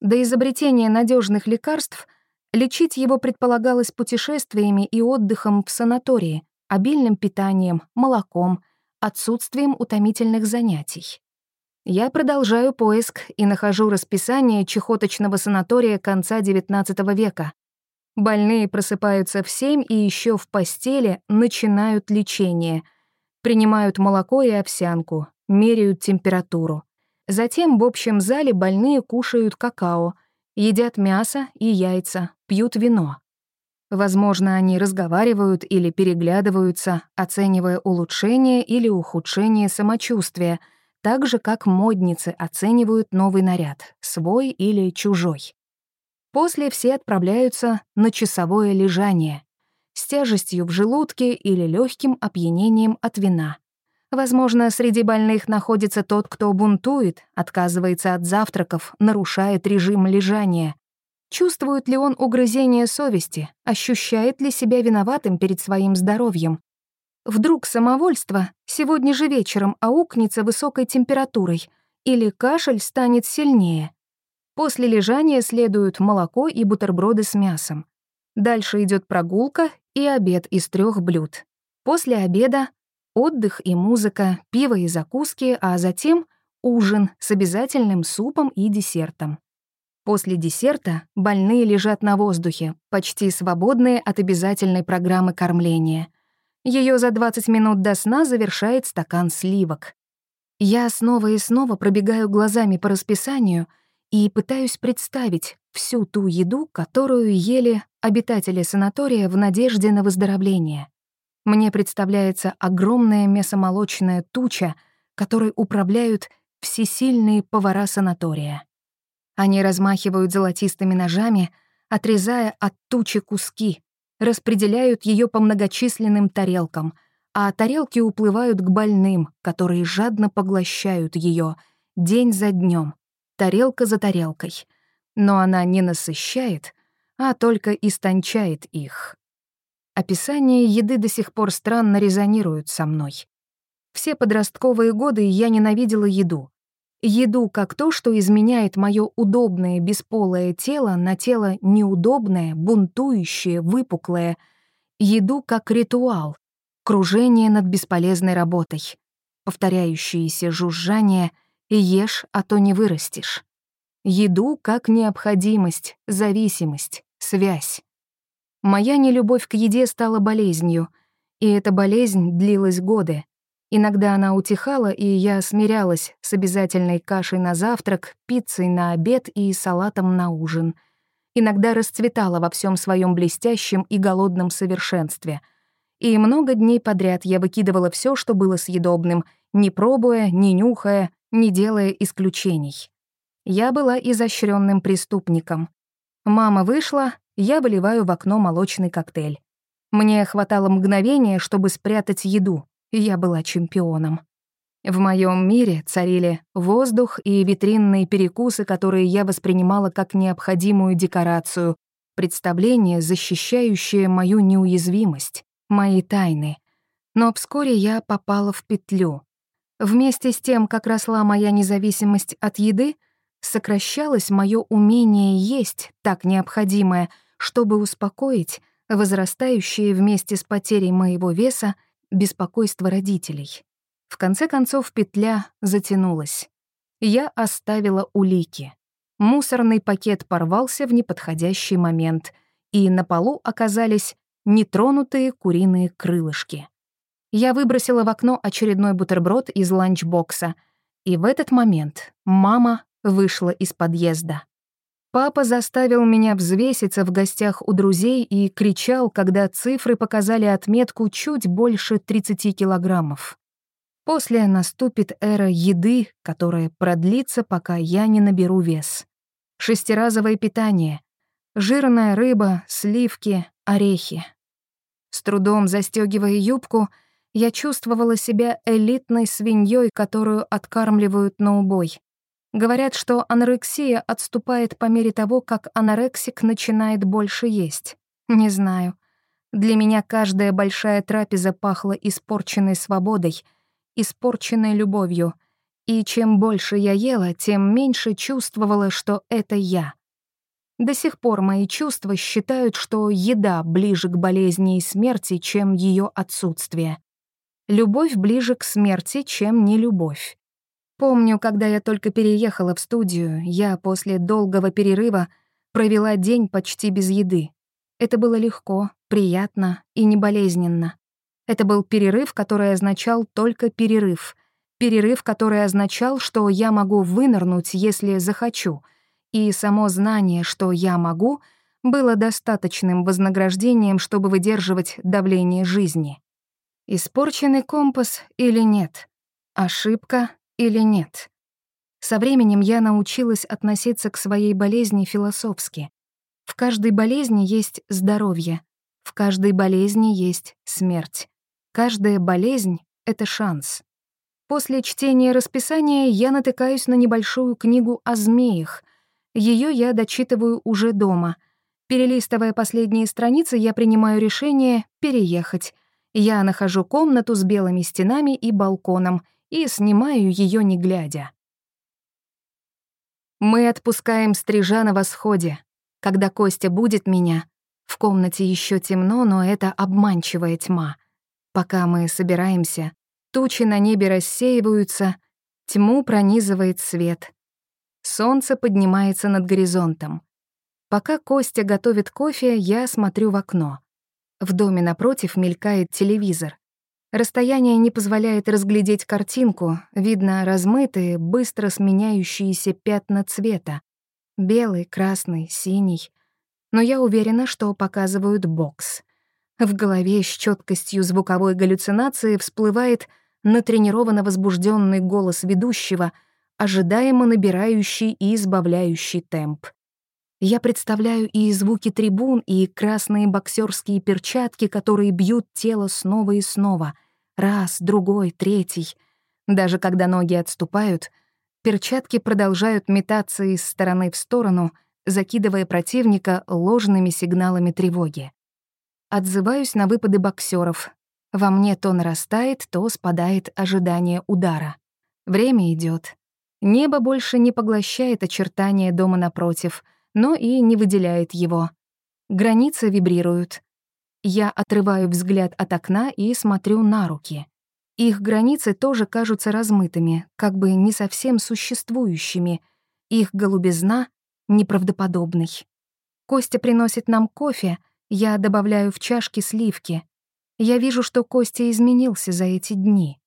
До изобретения надежных лекарств лечить его предполагалось путешествиями и отдыхом в санатории, обильным питанием, молоком, отсутствием утомительных занятий. Я продолжаю поиск и нахожу расписание чехоточного санатория конца XIX века. Больные просыпаются в семь и еще в постели начинают лечение — Принимают молоко и овсянку, меряют температуру. Затем в общем зале больные кушают какао, едят мясо и яйца, пьют вино. Возможно, они разговаривают или переглядываются, оценивая улучшение или ухудшение самочувствия, так же, как модницы оценивают новый наряд, свой или чужой. После все отправляются на часовое лежание, с тяжестью в желудке или легким опьянением от вина. Возможно, среди больных находится тот, кто бунтует, отказывается от завтраков, нарушает режим лежания. Чувствует ли он угрызение совести, ощущает ли себя виноватым перед своим здоровьем? Вдруг самовольство сегодня же вечером аукнется высокой температурой или кашель станет сильнее. После лежания следуют молоко и бутерброды с мясом. Дальше идет прогулка и обед из трех блюд. После обеда — отдых и музыка, пиво и закуски, а затем — ужин с обязательным супом и десертом. После десерта больные лежат на воздухе, почти свободные от обязательной программы кормления. Ее за 20 минут до сна завершает стакан сливок. Я снова и снова пробегаю глазами по расписанию и пытаюсь представить всю ту еду, которую ели обитатели санатория в надежде на выздоровление. Мне представляется огромная мясомолочная туча, которой управляют всесильные повара санатория. Они размахивают золотистыми ножами, отрезая от тучи куски, распределяют ее по многочисленным тарелкам, а тарелки уплывают к больным, которые жадно поглощают ее день за днем, тарелка за тарелкой. Но она не насыщает, а только истончает их. Описания еды до сих пор странно резонируют со мной. Все подростковые годы я ненавидела еду. Еду как то, что изменяет мое удобное бесполое тело на тело неудобное, бунтующее, выпуклое. Еду как ритуал, кружение над бесполезной работой, повторяющиеся жужжания «ешь, а то не вырастешь». Еду как необходимость, зависимость, связь. Моя нелюбовь к еде стала болезнью. И эта болезнь длилась годы. Иногда она утихала, и я смирялась с обязательной кашей на завтрак, пиццей на обед и салатом на ужин. Иногда расцветала во всем своем блестящем и голодном совершенстве. И много дней подряд я выкидывала все, что было съедобным, не пробуя, не нюхая, не делая исключений. Я была изощренным преступником. Мама вышла, я выливаю в окно молочный коктейль. Мне хватало мгновения, чтобы спрятать еду, я была чемпионом. В моем мире царили воздух и витринные перекусы, которые я воспринимала как необходимую декорацию, представление, защищающее мою неуязвимость, мои тайны. Но вскоре я попала в петлю. Вместе с тем, как росла моя независимость от еды, сокращалось мое умение есть, так необходимое, чтобы успокоить возрастающее вместе с потерей моего веса беспокойство родителей. В конце концов петля затянулась. Я оставила улики. Мусорный пакет порвался в неподходящий момент, и на полу оказались нетронутые куриные крылышки. Я выбросила в окно очередной бутерброд из ланчбокса, и в этот момент мама вышла из подъезда. Папа заставил меня взвеситься в гостях у друзей и кричал, когда цифры показали отметку чуть больше 30 килограммов. После наступит эра еды, которая продлится, пока я не наберу вес. Шестиразовое питание, жирная рыба, сливки, орехи. С трудом застегивая юбку, я чувствовала себя элитной свиньей, которую откармливают на убой. Говорят, что анорексия отступает по мере того, как анорексик начинает больше есть. Не знаю. Для меня каждая большая трапеза пахла испорченной свободой, испорченной любовью. И чем больше я ела, тем меньше чувствовала, что это я. До сих пор мои чувства считают, что еда ближе к болезни и смерти, чем ее отсутствие. Любовь ближе к смерти, чем нелюбовь. Помню, когда я только переехала в студию, я после долгого перерыва провела день почти без еды. Это было легко, приятно и не болезненно. Это был перерыв, который означал только перерыв. Перерыв, который означал, что я могу вынырнуть, если захочу. И само знание, что я могу, было достаточным вознаграждением, чтобы выдерживать давление жизни. Испорченный компас или нет? Ошибка или нет. Со временем я научилась относиться к своей болезни философски. В каждой болезни есть здоровье, в каждой болезни есть смерть. Каждая болезнь — это шанс. После чтения расписания я натыкаюсь на небольшую книгу о змеях. Ее я дочитываю уже дома. Перелистывая последние страницы, я принимаю решение переехать. Я нахожу комнату с белыми стенами и балконом и снимаю ее не глядя. Мы отпускаем стрижа на восходе. Когда Костя будет меня, в комнате еще темно, но это обманчивая тьма. Пока мы собираемся, тучи на небе рассеиваются, тьму пронизывает свет. Солнце поднимается над горизонтом. Пока Костя готовит кофе, я смотрю в окно. В доме напротив мелькает телевизор. Расстояние не позволяет разглядеть картинку, видно размытые, быстро сменяющиеся пятна цвета. Белый, красный, синий. Но я уверена, что показывают бокс. В голове с четкостью звуковой галлюцинации всплывает натренированно возбужденный голос ведущего, ожидаемо набирающий и избавляющий темп. Я представляю и звуки трибун, и красные боксерские перчатки, которые бьют тело снова и снова. Раз, другой, третий. Даже когда ноги отступают, перчатки продолжают метаться из стороны в сторону, закидывая противника ложными сигналами тревоги. Отзываюсь на выпады боксеров. Во мне то нарастает, то спадает ожидание удара. Время идет. Небо больше не поглощает очертания дома напротив — но и не выделяет его. Границы вибрируют. Я отрываю взгляд от окна и смотрю на руки. Их границы тоже кажутся размытыми, как бы не совсем существующими. Их голубизна неправдоподобной. Костя приносит нам кофе, я добавляю в чашки сливки. Я вижу, что Костя изменился за эти дни.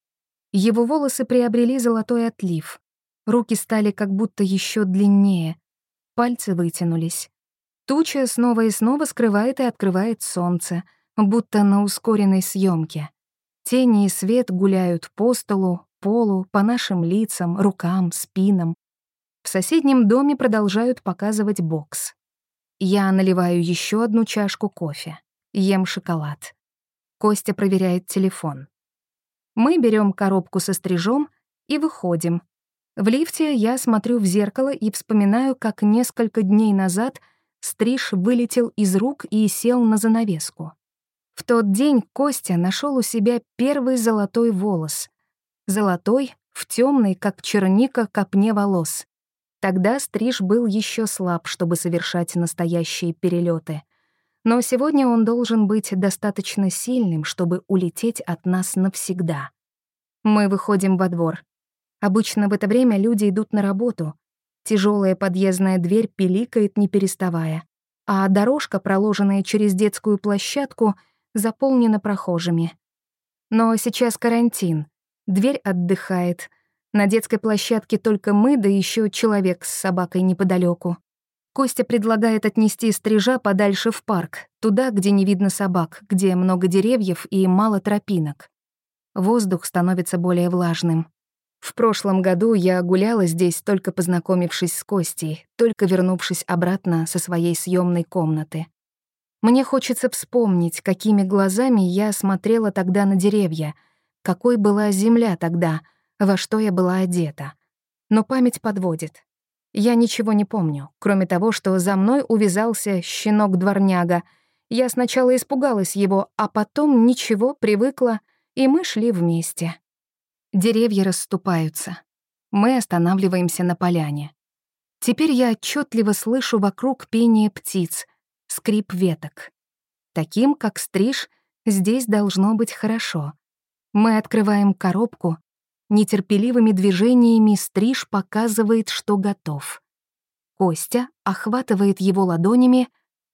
Его волосы приобрели золотой отлив. Руки стали как будто еще длиннее. Пальцы вытянулись. Туча снова и снова скрывает и открывает солнце, будто на ускоренной съемке. Тени и свет гуляют по столу, полу, по нашим лицам, рукам, спинам. В соседнем доме продолжают показывать бокс. Я наливаю еще одну чашку кофе. Ем шоколад. Костя проверяет телефон. Мы берем коробку со стрижом и выходим. В лифте я смотрю в зеркало и вспоминаю, как несколько дней назад стриж вылетел из рук и сел на занавеску. В тот день Костя нашел у себя первый золотой волос. Золотой, в темной, как черника, копне волос. Тогда стриж был еще слаб, чтобы совершать настоящие перелеты. Но сегодня он должен быть достаточно сильным, чтобы улететь от нас навсегда. Мы выходим во двор. Обычно в это время люди идут на работу. Тяжелая подъездная дверь пиликает, не переставая, а дорожка, проложенная через детскую площадку, заполнена прохожими. Но сейчас карантин. Дверь отдыхает. На детской площадке только мы, да еще человек с собакой неподалеку. Костя предлагает отнести стрижа подальше в парк, туда, где не видно собак, где много деревьев и мало тропинок. Воздух становится более влажным. В прошлом году я гуляла здесь, только познакомившись с Костей, только вернувшись обратно со своей съемной комнаты. Мне хочется вспомнить, какими глазами я смотрела тогда на деревья, какой была земля тогда, во что я была одета. Но память подводит. Я ничего не помню, кроме того, что за мной увязался щенок-дворняга. Я сначала испугалась его, а потом ничего, привыкла, и мы шли вместе. Деревья расступаются. Мы останавливаемся на поляне. Теперь я отчетливо слышу вокруг пение птиц, скрип веток. Таким, как стриж, здесь должно быть хорошо. Мы открываем коробку, Нетерпеливыми движениями стриж показывает, что готов. Костя охватывает его ладонями,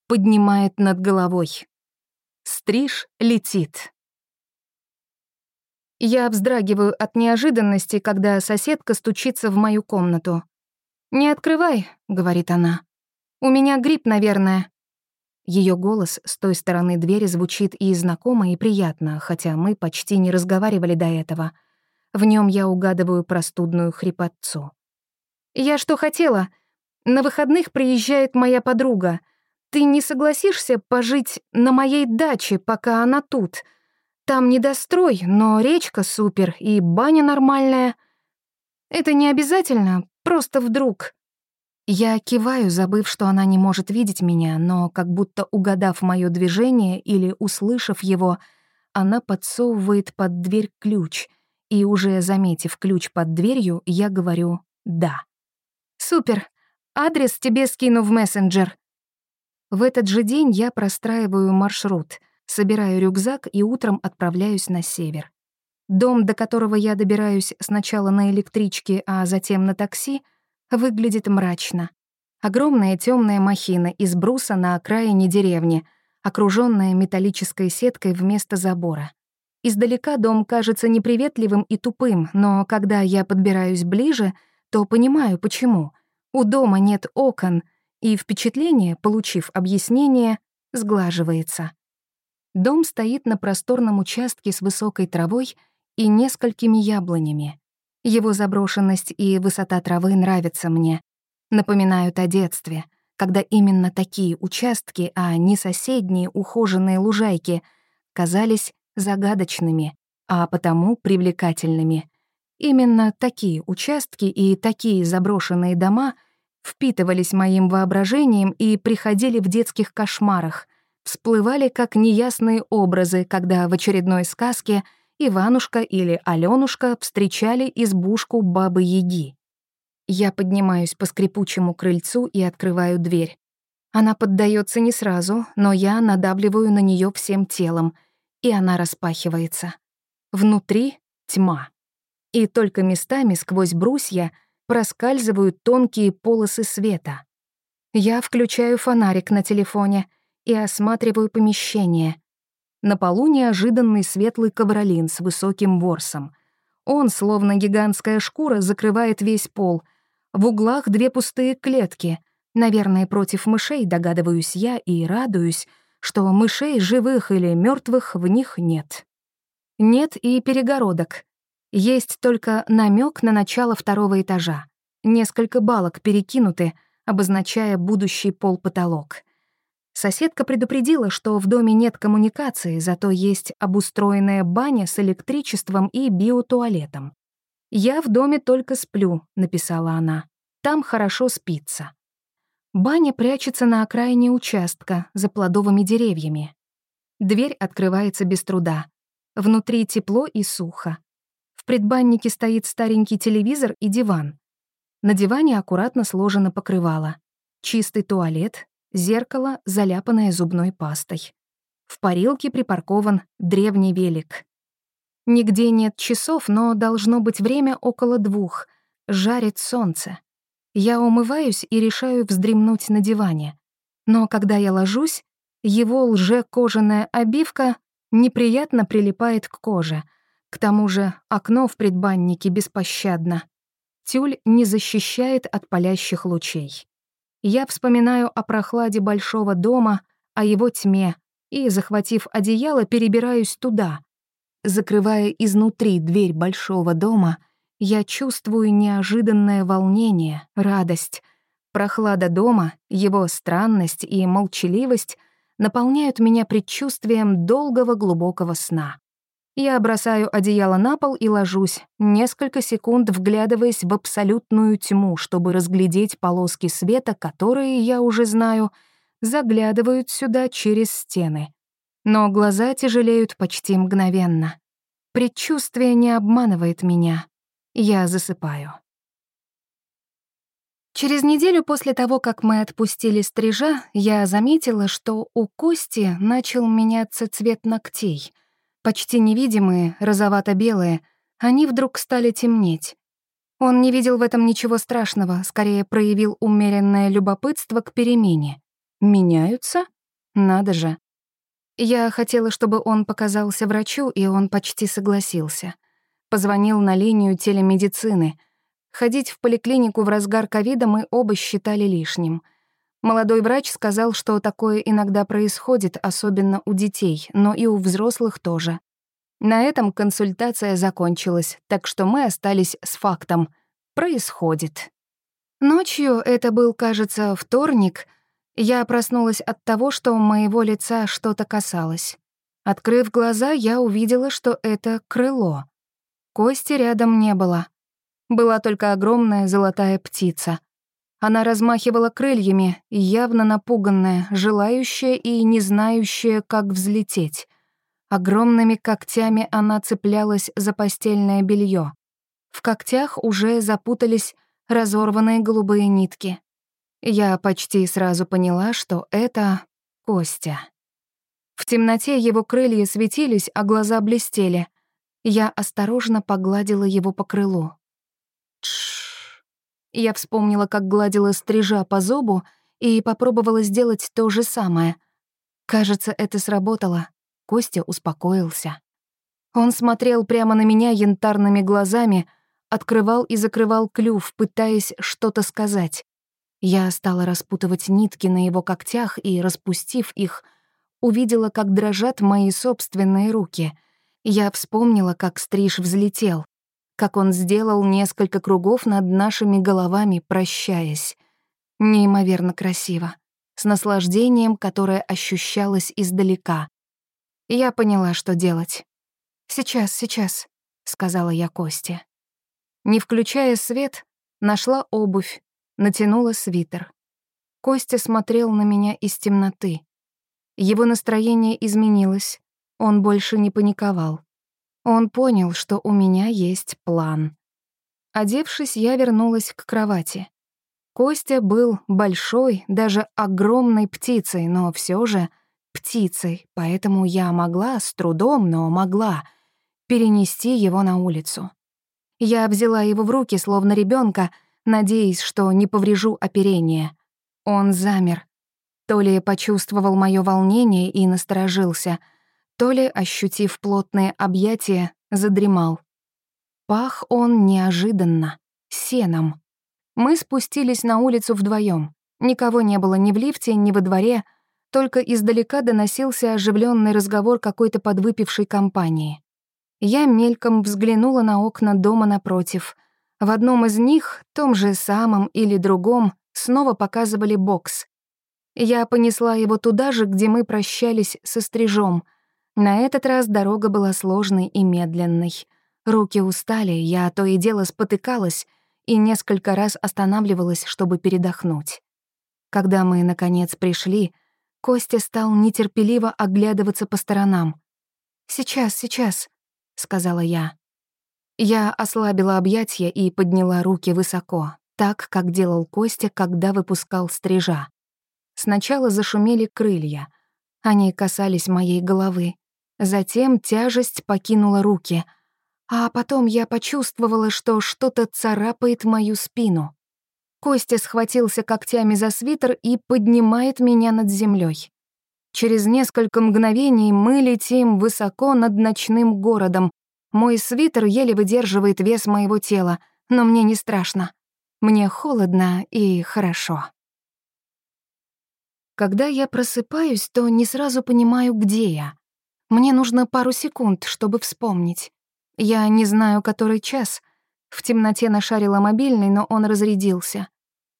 поднимает над головой. Стриж летит. Я вздрагиваю от неожиданности, когда соседка стучится в мою комнату. «Не открывай», — говорит она. «У меня грипп, наверное». Ее голос с той стороны двери звучит и знакомо, и приятно, хотя мы почти не разговаривали до этого — в нем я угадываю простудную хрипотцу. «Я что хотела? На выходных приезжает моя подруга. Ты не согласишься пожить на моей даче, пока она тут? Там недострой, но речка супер и баня нормальная. Это не обязательно, просто вдруг». Я киваю, забыв, что она не может видеть меня, но как будто угадав моё движение или услышав его, она подсовывает под дверь ключ — и уже заметив ключ под дверью, я говорю «да». «Супер! Адрес тебе скину в мессенджер». В этот же день я простраиваю маршрут, собираю рюкзак и утром отправляюсь на север. Дом, до которого я добираюсь сначала на электричке, а затем на такси, выглядит мрачно. Огромная темная махина из бруса на окраине деревни, окруженная металлической сеткой вместо забора. Издалека дом кажется неприветливым и тупым, но когда я подбираюсь ближе, то понимаю, почему. У дома нет окон, и впечатление, получив объяснение, сглаживается. Дом стоит на просторном участке с высокой травой и несколькими яблонями. Его заброшенность и высота травы нравятся мне, напоминают о детстве, когда именно такие участки, а не соседние ухоженные лужайки, казались загадочными, а потому привлекательными. Именно такие участки и такие заброшенные дома впитывались моим воображением и приходили в детских кошмарах, всплывали как неясные образы, когда в очередной сказке Иванушка или Алёнушка встречали избушку Бабы-Яги. Я поднимаюсь по скрипучему крыльцу и открываю дверь. Она поддается не сразу, но я надавливаю на нее всем телом — и она распахивается. Внутри — тьма. И только местами сквозь брусья проскальзывают тонкие полосы света. Я включаю фонарик на телефоне и осматриваю помещение. На полу неожиданный светлый ковролин с высоким ворсом. Он, словно гигантская шкура, закрывает весь пол. В углах две пустые клетки. Наверное, против мышей, догадываюсь я, и радуюсь, что мышей, живых или мертвых, в них нет. Нет и перегородок. Есть только намек на начало второго этажа. Несколько балок перекинуты, обозначая будущий пол-потолок. Соседка предупредила, что в доме нет коммуникации, зато есть обустроенная баня с электричеством и биотуалетом. «Я в доме только сплю», — написала она. «Там хорошо спится». Баня прячется на окраине участка, за плодовыми деревьями. Дверь открывается без труда. Внутри тепло и сухо. В предбаннике стоит старенький телевизор и диван. На диване аккуратно сложено покрывало. Чистый туалет, зеркало, заляпанное зубной пастой. В парилке припаркован древний велик. Нигде нет часов, но должно быть время около двух. Жарит солнце. Я умываюсь и решаю вздремнуть на диване. Но когда я ложусь, его лже-кожаная обивка неприятно прилипает к коже. К тому же окно в предбаннике беспощадно. Тюль не защищает от палящих лучей. Я вспоминаю о прохладе большого дома, о его тьме, и, захватив одеяло, перебираюсь туда. Закрывая изнутри дверь большого дома, я чувствую неожиданное волнение, радость. Прохлада дома, его странность и молчаливость наполняют меня предчувствием долгого глубокого сна. Я бросаю одеяло на пол и ложусь, несколько секунд вглядываясь в абсолютную тьму, чтобы разглядеть полоски света, которые, я уже знаю, заглядывают сюда через стены. Но глаза тяжелеют почти мгновенно. Предчувствие не обманывает меня. Я засыпаю. Через неделю после того, как мы отпустили стрижа, я заметила, что у Кости начал меняться цвет ногтей — почти невидимые, розовато-белые, они вдруг стали темнеть. Он не видел в этом ничего страшного, скорее проявил умеренное любопытство к перемене. Меняются? Надо же. Я хотела, чтобы он показался врачу, и он почти согласился. Позвонил на линию телемедицины. Ходить в поликлинику в разгар ковида мы оба считали лишним. Молодой врач сказал, что такое иногда происходит, особенно у детей, но и у взрослых тоже. На этом консультация закончилась, так что мы остались с фактом. Происходит. Ночью, это был, кажется, вторник, я проснулась от того, что моего лица что-то касалось. Открыв глаза, я увидела, что это крыло. Кости рядом не было. Была только огромная золотая птица — она размахивала крыльями, явно напуганная, желающая и не знающая, как взлететь. Огромными когтями она цеплялась за постельное белье. В когтях уже запутались разорванные голубые нитки. Я почти сразу поняла, что это Костя. В темноте его крылья светились, а глаза блестели. Я осторожно погладила его по крылу. Тш. Я вспомнила, как гладила стрижа по зубу и попробовала сделать то же самое. Кажется, это сработало. Костя успокоился. Он смотрел прямо на меня янтарными глазами, открывал и закрывал клюв, пытаясь что-то сказать. Я стала распутывать нитки на его когтях и, распустив их, увидела, как дрожат мои собственные руки. Я вспомнила, как стриж взлетел как он сделал несколько кругов над нашими головами, прощаясь. Неимоверно красиво, с наслаждением, которое ощущалось издалека. Я поняла, что делать. «Сейчас, сейчас», — сказала я Косте. Не включая свет, нашла обувь, натянула свитер. Костя смотрел на меня из темноты. Его настроение изменилось, он больше не паниковал. Он понял, что у меня есть план. Одевшись, я вернулась к кровати. Костя был большой, даже огромной птицей, но все же птицей, поэтому я могла, с трудом, но могла, перенести его на улицу. Я взяла его в руки, словно ребенка, надеясь, что не поврежу оперение. Он замер. То ли почувствовал мое волнение и насторожился — то ли, ощутив плотные объятия, задремал. Пах он неожиданно, сеном. Мы спустились на улицу вдвоем. Никого не было ни в лифте, ни во дворе, только издалека доносился оживленный разговор какой-то подвыпившей компании. Я мельком взглянула на окна дома напротив. В одном из них, том же самом или другом, снова показывали бокс. Я понесла его туда же, где мы прощались со стрижом. На этот раз дорога была сложной и медленной. Руки устали, я то и дело спотыкалась и несколько раз останавливалась, чтобы передохнуть. Когда мы, наконец, пришли, Костя стал нетерпеливо оглядываться по сторонам. «Сейчас, сейчас», — сказала я. Я ослабила объятия и подняла руки высоко, так, как делал Костя, когда выпускал стрижа. Сначала зашумели крылья. Они касались моей головы. Затем тяжесть покинула руки. А потом я почувствовала, что что-то царапает мою спину. Костя схватился когтями за свитер и поднимает меня над землей. Через несколько мгновений мы летим высоко над ночным городом. Мой свитер еле выдерживает вес моего тела, но мне не страшно. Мне холодно и хорошо. Когда я просыпаюсь, то не сразу понимаю, где я. Мне нужно пару секунд, чтобы вспомнить. Я не знаю, который час. В темноте нашарила мобильный, но он разрядился.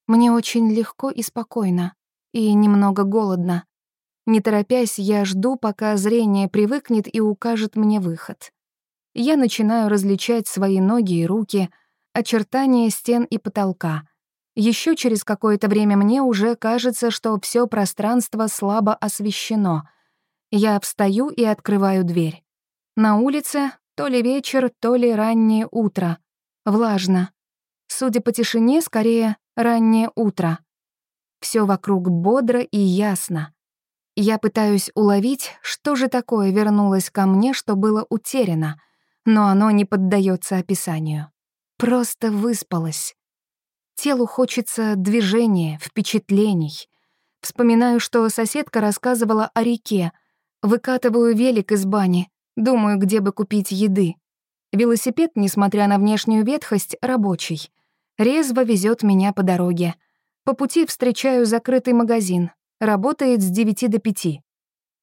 Мне очень легко и спокойно. И немного голодно. Не торопясь, я жду, пока зрение привыкнет и укажет мне выход. Я начинаю различать свои ноги и руки, очертания стен и потолка. Еще через какое-то время мне уже кажется, что все пространство слабо освещено. Я встаю и открываю дверь. На улице то ли вечер, то ли раннее утро. Влажно. Судя по тишине, скорее, раннее утро. Все вокруг бодро и ясно. Я пытаюсь уловить, что же такое вернулось ко мне, что было утеряно, но оно не поддается описанию. Просто выспалась. Телу хочется движения, впечатлений. Вспоминаю, что соседка рассказывала о реке. Выкатываю велик из бани, думаю, где бы купить еды. Велосипед, несмотря на внешнюю ветхость, рабочий. Резво везет меня по дороге. По пути встречаю закрытый магазин. Работает с 9 до 5.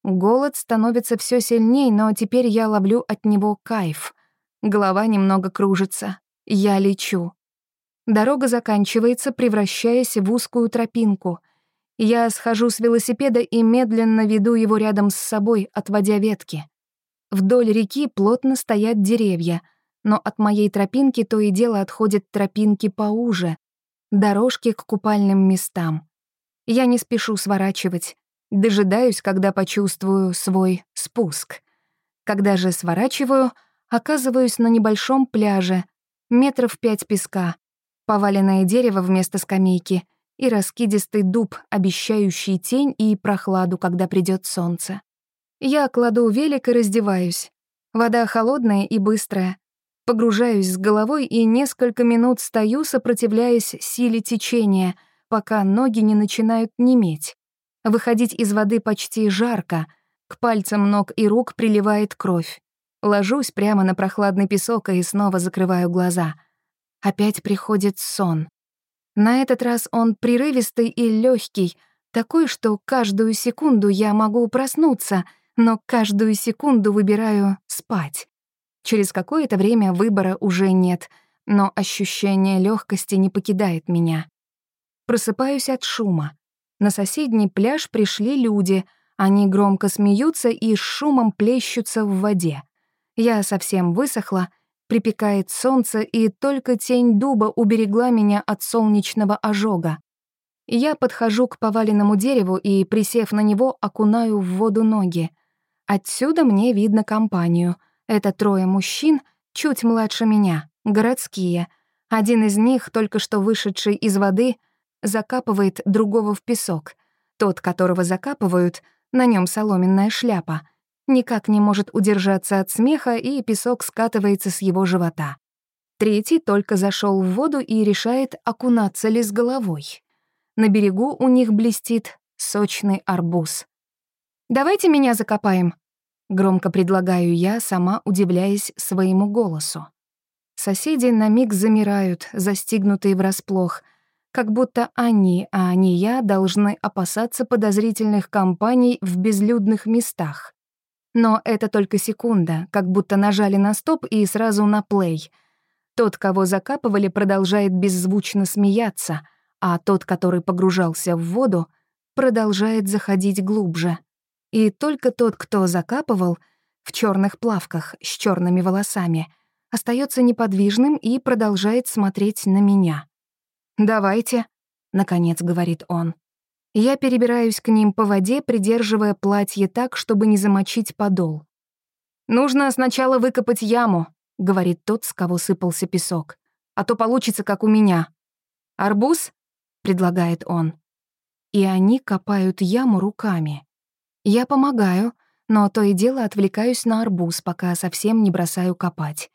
Голод становится все сильней, но теперь я ловлю от него кайф. Голова немного кружится. Я лечу. Дорога заканчивается, превращаясь в узкую тропинку. Я схожу с велосипеда и медленно веду его рядом с собой, отводя ветки. Вдоль реки плотно стоят деревья, но от моей тропинки то и дело отходят тропинки поуже, дорожки к купальным местам. Я не спешу сворачивать, дожидаюсь, когда почувствую свой спуск. Когда же сворачиваю, оказываюсь на небольшом пляже, метров пять песка, поваленное дерево вместо скамейки и раскидистый дуб, обещающий тень и прохладу, когда придет солнце. Я кладу велик и раздеваюсь. Вода холодная и быстрая. Погружаюсь с головой и несколько минут стою, сопротивляясь силе течения — пока ноги не начинают неметь. Выходить из воды почти жарко, к пальцам ног и рук приливает кровь. Ложусь прямо на прохладный песок и снова закрываю глаза. Опять приходит сон. На этот раз он прерывистый и легкий, такой, что каждую секунду я могу проснуться, но каждую секунду выбираю спать. Через какое-то время выбора уже нет, но ощущение легкости не покидает меня. Просыпаюсь от шума. На соседний пляж пришли люди. Они громко смеются и с шумом плещутся в воде. Я совсем высохла, припекает солнце, и только тень дуба уберегла меня от солнечного ожога. Я подхожу к поваленному дереву и, присев на него, окунаю в воду ноги. Отсюда мне видно компанию. Это трое мужчин, чуть младше меня, городские. Один из них, только что вышедший из воды — закапывает другого в песок. Тот, которого закапывают, на нем соломенная шляпа, никак не может удержаться от смеха, и песок скатывается с его живота. Третий только зашел в воду и решает, окунаться ли с головой. На берегу у них блестит сочный арбуз. «Давайте меня закопаем», Громко предлагаю я, сама удивляясь своему голосу. Соседи на миг замирают, застигнутые врасплох, как будто они, а не я, должны опасаться подозрительных компаний в безлюдных местах. Но это только секунда, как будто нажали на стоп и сразу на плей. Тот, кого закапывали, продолжает беззвучно смеяться, а тот, который погружался в воду, продолжает заходить глубже. И только тот, кто закапывал, в черных плавках с черными волосами, остается неподвижным и продолжает смотреть на меня. «Давайте», — наконец говорит он. Я перебираюсь к ним по воде, придерживая платье так, чтобы не замочить подол. «Нужно сначала выкопать яму», — говорит тот, с кого сыпался песок. «А то получится, как у меня». «Арбуз?» — предлагает он. И они копают яму руками. Я помогаю, но то и дело отвлекаюсь на арбуз, пока совсем не бросаю копать.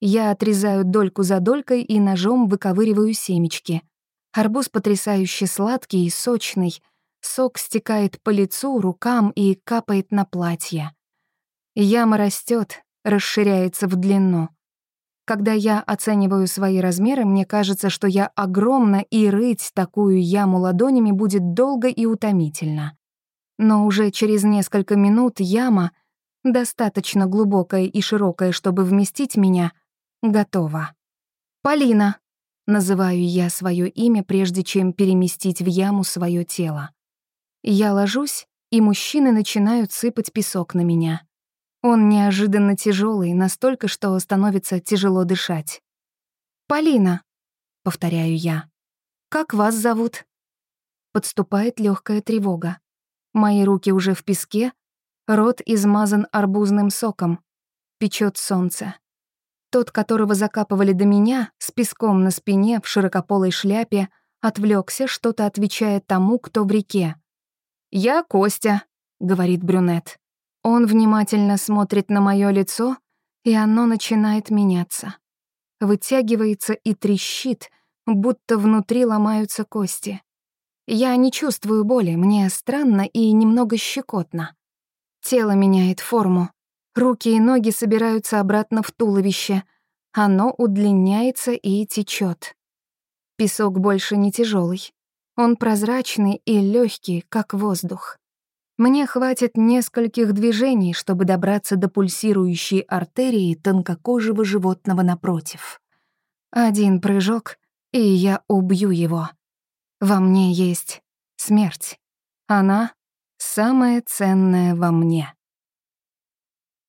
Я отрезаю дольку за долькой и ножом выковыриваю семечки. Арбуз потрясающе сладкий и сочный. Сок стекает по лицу, рукам и капает на платье. Яма растет, расширяется в длину. Когда я оцениваю свои размеры, мне кажется, что я огромна, и рыть такую яму ладонями будет долго и утомительно. Но уже через несколько минут яма, достаточно глубокая и широкая, чтобы вместить меня, готова. «Полина», Называю я свое имя, прежде чем переместить в яму свое тело. Я ложусь, и мужчины начинают сыпать песок на меня. Он неожиданно тяжелый, настолько, что становится тяжело дышать. «Полина», — повторяю я, — «как вас зовут?» Подступает легкая тревога. Мои руки уже в песке, рот измазан арбузным соком, печет солнце. Тот, которого закапывали до меня, с песком на спине, в широкополой шляпе, отвлекся, что-то отвечая тому, кто в реке. «Я Костя», — говорит брюнет. Он внимательно смотрит на мое лицо, и оно начинает меняться. Вытягивается и трещит, будто внутри ломаются кости. Я не чувствую боли, мне странно и немного щекотно. Тело меняет форму, Руки и ноги собираются обратно в туловище. Оно удлиняется и течет. Песок больше не тяжелый. Он прозрачный и легкий, как воздух. Мне хватит нескольких движений, чтобы добраться до пульсирующей артерии тонкокожего животного напротив. Один прыжок, и я убью его. Во мне есть смерть. Она — самое ценное во мне.